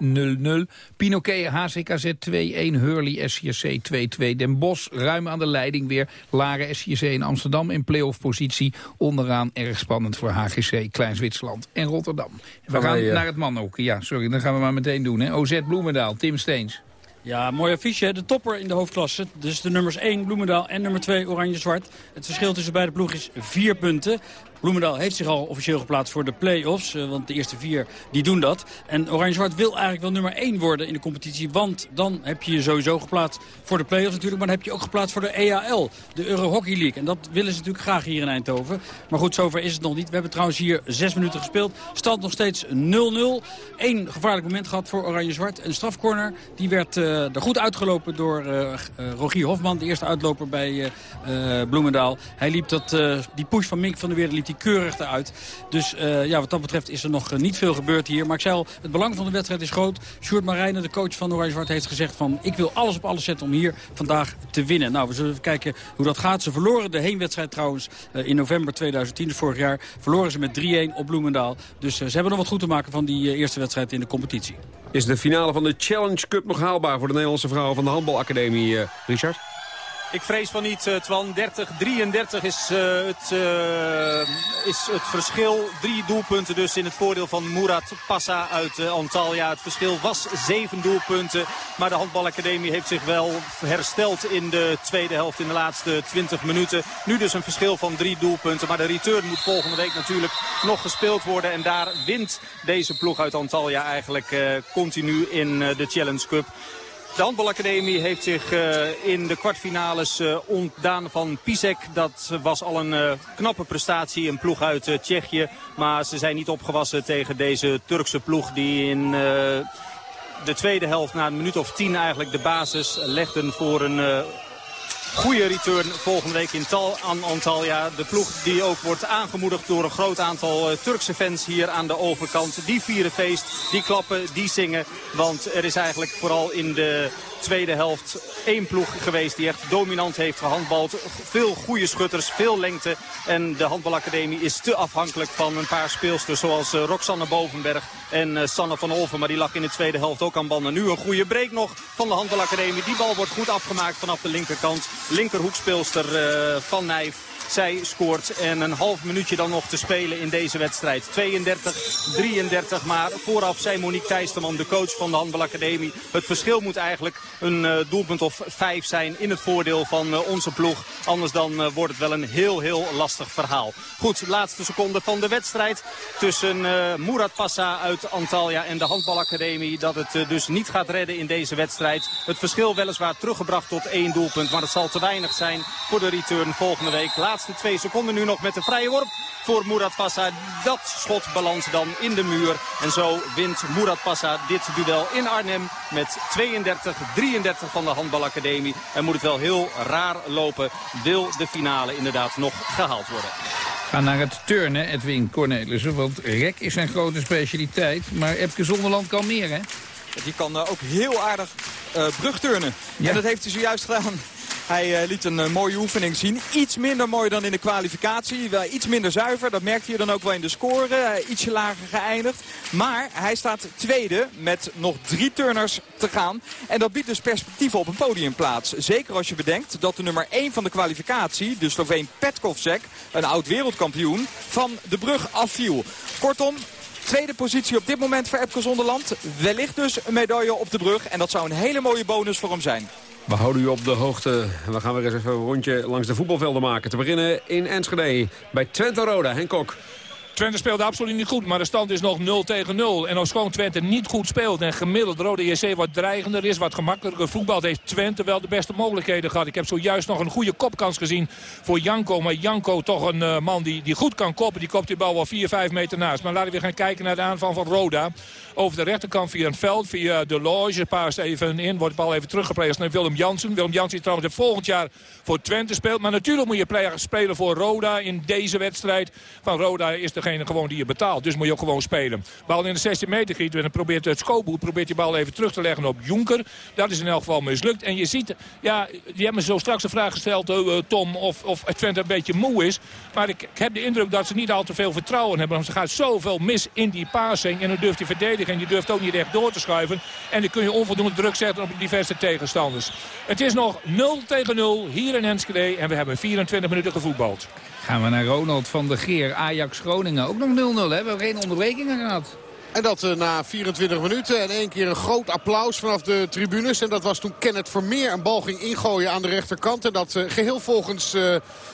0-0, Pinoquet HCKZ 2-1, Hurley SCSC 2-2, Den Bosch ruim aan de leiding weer, Laren SCSC in Amsterdam in playoff positie. Onderaan erg spannend voor HGC, Klein Zwitserland en Rotterdam. We gaan wij, uh... naar het mannenhockey, ja sorry, dan gaan we maar meteen doen. Hè. OZ Bloemendaal, Tim Steens. Ja, mooi affiche. De topper in de hoofdklasse. Dus de nummers 1 Bloemendaal en nummer 2 Oranje-Zwart. Het verschil tussen beide ploegen is 4 punten. Bloemendaal heeft zich al officieel geplaatst voor de play-offs. Uh, want de eerste vier die doen dat. En Oranje-Zwart wil eigenlijk wel nummer 1 worden in de competitie. Want dan heb je je sowieso geplaatst voor de play-offs natuurlijk. Maar dan heb je ook geplaatst voor de EAL, de Euro Hockey League. En dat willen ze natuurlijk graag hier in Eindhoven. Maar goed, zover is het nog niet. We hebben trouwens hier zes minuten gespeeld. Stand nog steeds 0-0. Eén gevaarlijk moment gehad voor Oranje-Zwart. Een strafcorner. Die werd uh, er goed uitgelopen door uh, Rogier Hofman. De eerste uitloper bij Bloemendaal. Hij liep dat, die push van Mink van der Weerde liep keurig eruit. Dus uh, ja, wat dat betreft is er nog uh, niet veel gebeurd hier. Maar ik zei al, het belang van de wedstrijd is groot. Sjoerd Marijnen, de coach van Oranje Zwart, heeft gezegd van... ik wil alles op alles zetten om hier vandaag te winnen. Nou, we zullen even kijken hoe dat gaat. Ze verloren de heenwedstrijd trouwens uh, in november 2010, dus vorig jaar. Verloren ze met 3-1 op Bloemendaal. Dus ze hebben nog wat goed te maken van die eerste wedstrijd in de competitie. Is de finale van de Challenge Cup nog haalbaar voor de Nederlandse vrouwen van de handbalacademie, Richard? Ik vrees van niet, uh, Twan. 30-33 is, uh, het, uh, is het verschil. Drie doelpunten dus in het voordeel van Murat Passa uit Antalya. Het verschil was zeven doelpunten. Maar de handbalacademie heeft zich wel hersteld in de tweede helft in de laatste 20 minuten. Nu dus een verschil van drie doelpunten. Maar de return moet volgende week natuurlijk nog gespeeld worden. En daar wint deze ploeg uit Antalya eigenlijk continu in de Challenge Cup. De handbalacademie heeft zich uh, in de kwartfinales uh, ontdaan van Pisek. Dat was al een uh, knappe prestatie, een ploeg uit Tsjechië. Maar ze zijn niet opgewassen tegen deze Turkse ploeg die in de tweede helft na een minuut of tien eigenlijk de basis legden voor een goede return volgende week in Tal aan Antalya. De ploeg die ook wordt aangemoedigd door een groot aantal uh, Turkse fans hier aan de overkant. Die vieren feest, die klappen, die zingen. Want er is eigenlijk vooral in de tweede helft één ploeg geweest die echt dominant heeft gehandbald. Veel goede schutters, veel lengte. En de handbalacademie is te afhankelijk van een paar speelsters zoals uh, Roxanne Bovenberg en uh, Sanne van Olven. Maar die lag in de tweede helft ook aan banden. Nu een goede break nog van de handbalacademie. Die bal wordt goed afgemaakt vanaf de linkerkant. Linkerhoekspeelster uh, van Nijf zij scoort en een half minuutje dan nog te spelen in deze wedstrijd. 32-33, maar vooraf zei Monique Thijsterman, de coach van de Handbalacademie. Het verschil moet eigenlijk een uh, doelpunt of vijf zijn in het voordeel van uh, onze ploeg. Anders dan uh, wordt het wel een heel, heel lastig verhaal. Goed, laatste seconde van de wedstrijd tussen Murat Passa uit Antalya en de Handbalacademie. Dat het dus niet gaat redden in deze wedstrijd. Het verschil weliswaar teruggebracht tot één doelpunt, maar het zal te weinig zijn voor de return volgende week. Laatste twee seconden nu nog met de vrije worp voor Murat Passa. Dat schot balans dan in de muur. En zo wint Murat Passa dit duel in Arnhem met 32-33 van de handbalacademie. En moet het wel heel raar lopen. Wil de finale inderdaad nog gehaald worden. Ga naar het turnen, Edwin Cornelissen. Want rek is zijn grote specialiteit. Maar Epke Zonderland kan meer, hè? Die kan uh, ook heel aardig uh, brugturnen. Ja. En dat heeft hij zojuist gedaan hij uh, liet een uh, mooie oefening zien. Iets minder mooi dan in de kwalificatie. Wel iets minder zuiver. Dat merkte je dan ook wel in de score. Uh, ietsje lager geëindigd. Maar hij staat tweede met nog drie turners te gaan. En dat biedt dus perspectief op een podiumplaats. Zeker als je bedenkt dat de nummer 1 van de kwalificatie, de Sloveen Petkovcek, een oud wereldkampioen, van de brug afviel. Kortom, Tweede positie op dit moment voor Epke Zonderland. Wellicht dus een medaille op de brug. En dat zou een hele mooie bonus voor hem zijn. We houden u op de hoogte. We gaan weer eens even een rondje langs de voetbalvelden maken. Te beginnen in Enschede bij Twente Roda. Henk Kok. Twente speelde absoluut niet goed, maar de stand is nog 0 tegen 0. En gewoon Twente niet goed speelt en gemiddeld Rode JC wat dreigender is, wat gemakkelijker voetbal, heeft Twente wel de beste mogelijkheden gehad. Ik heb zojuist nog een goede kopkans gezien voor Janko. Maar Janko toch een uh, man die, die goed kan koppen. Die kopt die bal wel 4, 5 meter naast. Maar laten we weer gaan kijken naar de aanval van Roda. Over de rechterkant via een veld, via de loge. Paast even in, wordt de bal even teruggeprezen naar Willem Jansen. Willem Jansen die trouwens volgend jaar voor Twente speelt. Maar natuurlijk moet je spelen voor Roda in deze wedstrijd. Van Roda is degene gewoon die je betaalt. Dus moet je ook gewoon spelen. Bal in de 16 meter giet en probeert het Skoboet probeert die bal even terug te leggen op Jonker. Dat is in elk geval mislukt. En je ziet, ja, die hebben me zo straks de vraag gesteld, uh, Tom, of, of Twente een beetje moe is. Maar ik, ik, heb de indruk dat ze niet al te veel vertrouwen hebben. Want ze gaat zoveel mis in die passing. En dan durft hij En je durft ook niet echt door te schuiven. En dan kun je onvoldoende druk zetten op diverse tegenstanders. Het is nog 0 tegen 0 hier in Enschede. En we hebben 24 minuten gevoetbald. Gaan we naar Ronald van der Geer. Ajax Groningen. Ook nog 0-0 hè? We hebben geen onderbrekingen gehad. En dat uh, na 24 minuten. En één keer een groot applaus vanaf de tribunes. En dat was toen Kenneth Vermeer een bal ging ingooien aan de rechterkant. En dat uh, geheel volgens uh,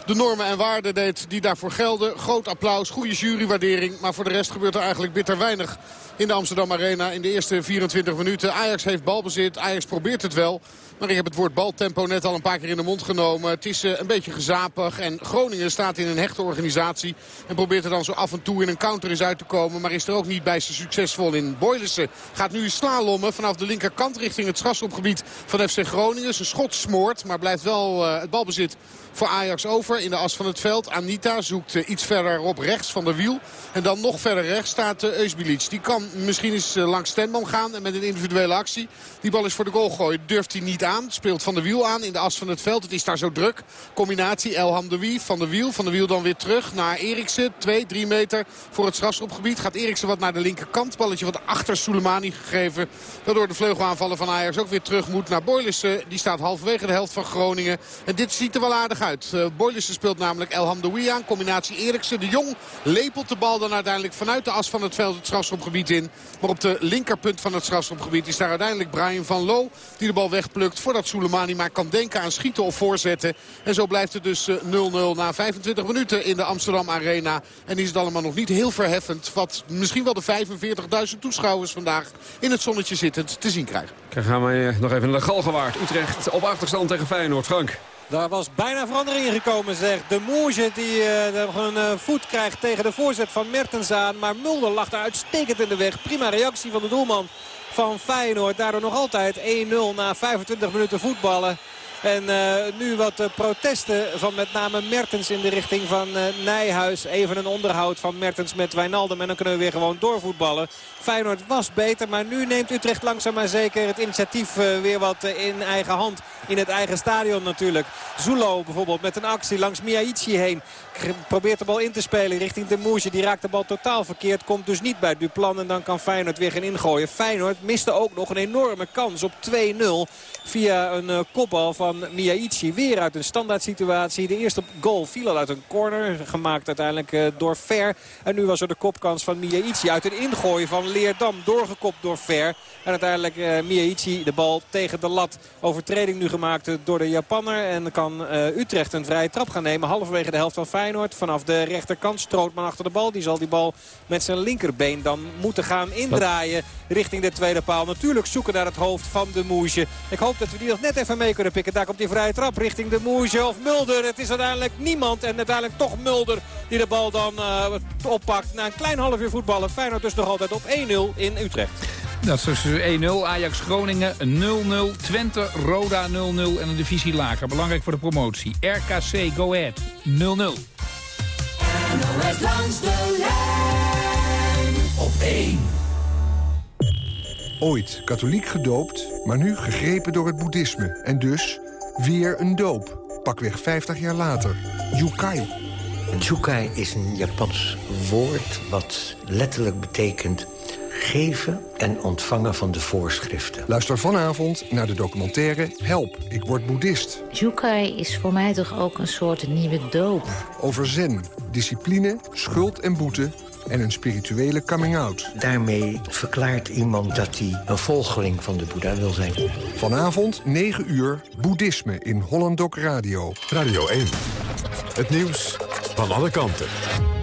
de normen en waarden deed die daarvoor gelden. Groot applaus, goede jurywaardering. Maar voor de rest gebeurt er eigenlijk bitter weinig in de Amsterdam Arena in de eerste 24 minuten. Ajax heeft balbezit. Ajax probeert het wel. Maar ik heb het woord baltempo net al een paar keer in de mond genomen. Het is een beetje gezapig. En Groningen staat in een hechte organisatie. En probeert er dan zo af en toe in een counter eens uit te komen. Maar is er ook niet bij ze succesvol in. Boylissen gaat nu slalommen vanaf de linkerkant richting het strafschopgebied van FC Groningen. Zijn schot smoort, maar blijft wel uh, het balbezit voor Ajax over in de as van het veld. Anita zoekt uh, iets verder op rechts van de wiel. En dan nog verder rechts staat uh, Eusbilic. Die kan misschien eens uh, langs Stenman gaan en met een individuele actie. Die bal is voor de goal gooien. Durft hij niet aan. Speelt van de wiel aan in de as van het veld. Het is daar zo druk. Combinatie Elham de Wie van de wiel. Van de wiel dan weer terug naar Eriksen. 2, 3 meter voor het strafschopgebied. Gaat Eriksen wat naar de linkerkant. Balletje wat achter Soleimani gegeven. Waardoor de vleugelaanvallen van Ajax ook weer terug moet naar Boylissen. Die staat halverwege de helft van Groningen. En dit ziet er wel aardig uit. Uh, Boylissen speelt namelijk Elham Wie aan. Combinatie Eriksen. De Jong lepelt de bal dan uiteindelijk vanuit de as van het veld het strafschopgebied in. Maar op de linkerpunt van het strafschopgebied is daar uiteindelijk Brian van Loo. Die de bal wegplukt voordat Soleimani maar kan denken aan schieten of voorzetten. En zo blijft het dus 0-0 na 25 minuten in de Amsterdam Arena. En is het allemaal nog niet heel verheffend. Wat misschien wel de 45.000 toeschouwers vandaag in het zonnetje zittend te zien krijgen. Dan gaan we nog even naar de Galgenwaard. Utrecht op achterstand tegen Feyenoord. Frank. Daar was bijna verandering in gekomen, zegt de Moerje. Die uh, een uh, voet krijgt tegen de voorzet van Mertens aan. Maar Mulder lag daar uitstekend in de weg. Prima reactie van de doelman van Feyenoord. Daardoor nog altijd 1-0 na 25 minuten voetballen. En eh, nu wat uh, protesten van met name Mertens in de richting van uh, Nijhuis. Even een onderhoud van Mertens met Wijnaldum. En dan kunnen we weer gewoon doorvoetballen. Feyenoord was beter, maar nu neemt Utrecht langzaam maar zeker het initiatief weer wat in eigen hand. In het eigen stadion natuurlijk. Zulo bijvoorbeeld met een actie langs Miaichi heen. Probeert de bal in te spelen richting de Moesje. Die raakt de bal totaal verkeerd. Komt dus niet bij Duplan. En dan kan Feyenoord weer gaan ingooien. Feyenoord miste ook nog een enorme kans op 2-0. Via een kopbal van van Miyaichi. Weer uit een standaard situatie. De eerste goal viel al uit een corner. Gemaakt uiteindelijk eh, door Ver. En nu was er de kopkans van Miyaichi uit een ingooi van Leerdam. Doorgekopt door Ver. En uiteindelijk uh, Miyaichi de bal tegen de lat. Overtreding nu gemaakt door de Japanner. En kan Utrecht een vrije trap gaan nemen. Halverwege de helft van Feyenoord. Vanaf de rechterkant Strootman achter de bal. Die zal die bal met zijn linkerbeen dan moeten gaan indraaien. Richting de tweede paal. Natuurlijk zoeken naar het hoofd van de Moesje. Ik hoop dat we die nog net even mee kunnen pikken. Daar komt die vrije trap richting de Moesje of Mulder. Het is uiteindelijk niemand. En uiteindelijk toch Mulder die de bal dan uh, oppakt. Na een klein half uur voetballen. Feyenoord dus nog altijd op 1-0 in Utrecht. Dat is 1-0. Ajax Groningen 0-0. Twente Roda 0-0. En een divisie lager. Belangrijk voor de promotie. RKC Go Ahead 0-0. langs de lijn op 1. Ooit katholiek gedoopt, maar nu gegrepen door het boeddhisme. En dus weer een doop. Pakweg 50 jaar later. Yukai. Jukai is een Japans woord wat letterlijk betekent geven en ontvangen van de voorschriften. Luister vanavond naar de documentaire Help, ik word boeddhist. Jukai is voor mij toch ook een soort nieuwe doop. Over zen, discipline, schuld en boete en een spirituele coming-out. Daarmee verklaart iemand dat hij een volgeling van de Boeddha wil zijn. Vanavond 9 uur, boeddhisme in Hollandok Radio. Radio 1, het nieuws van alle kanten.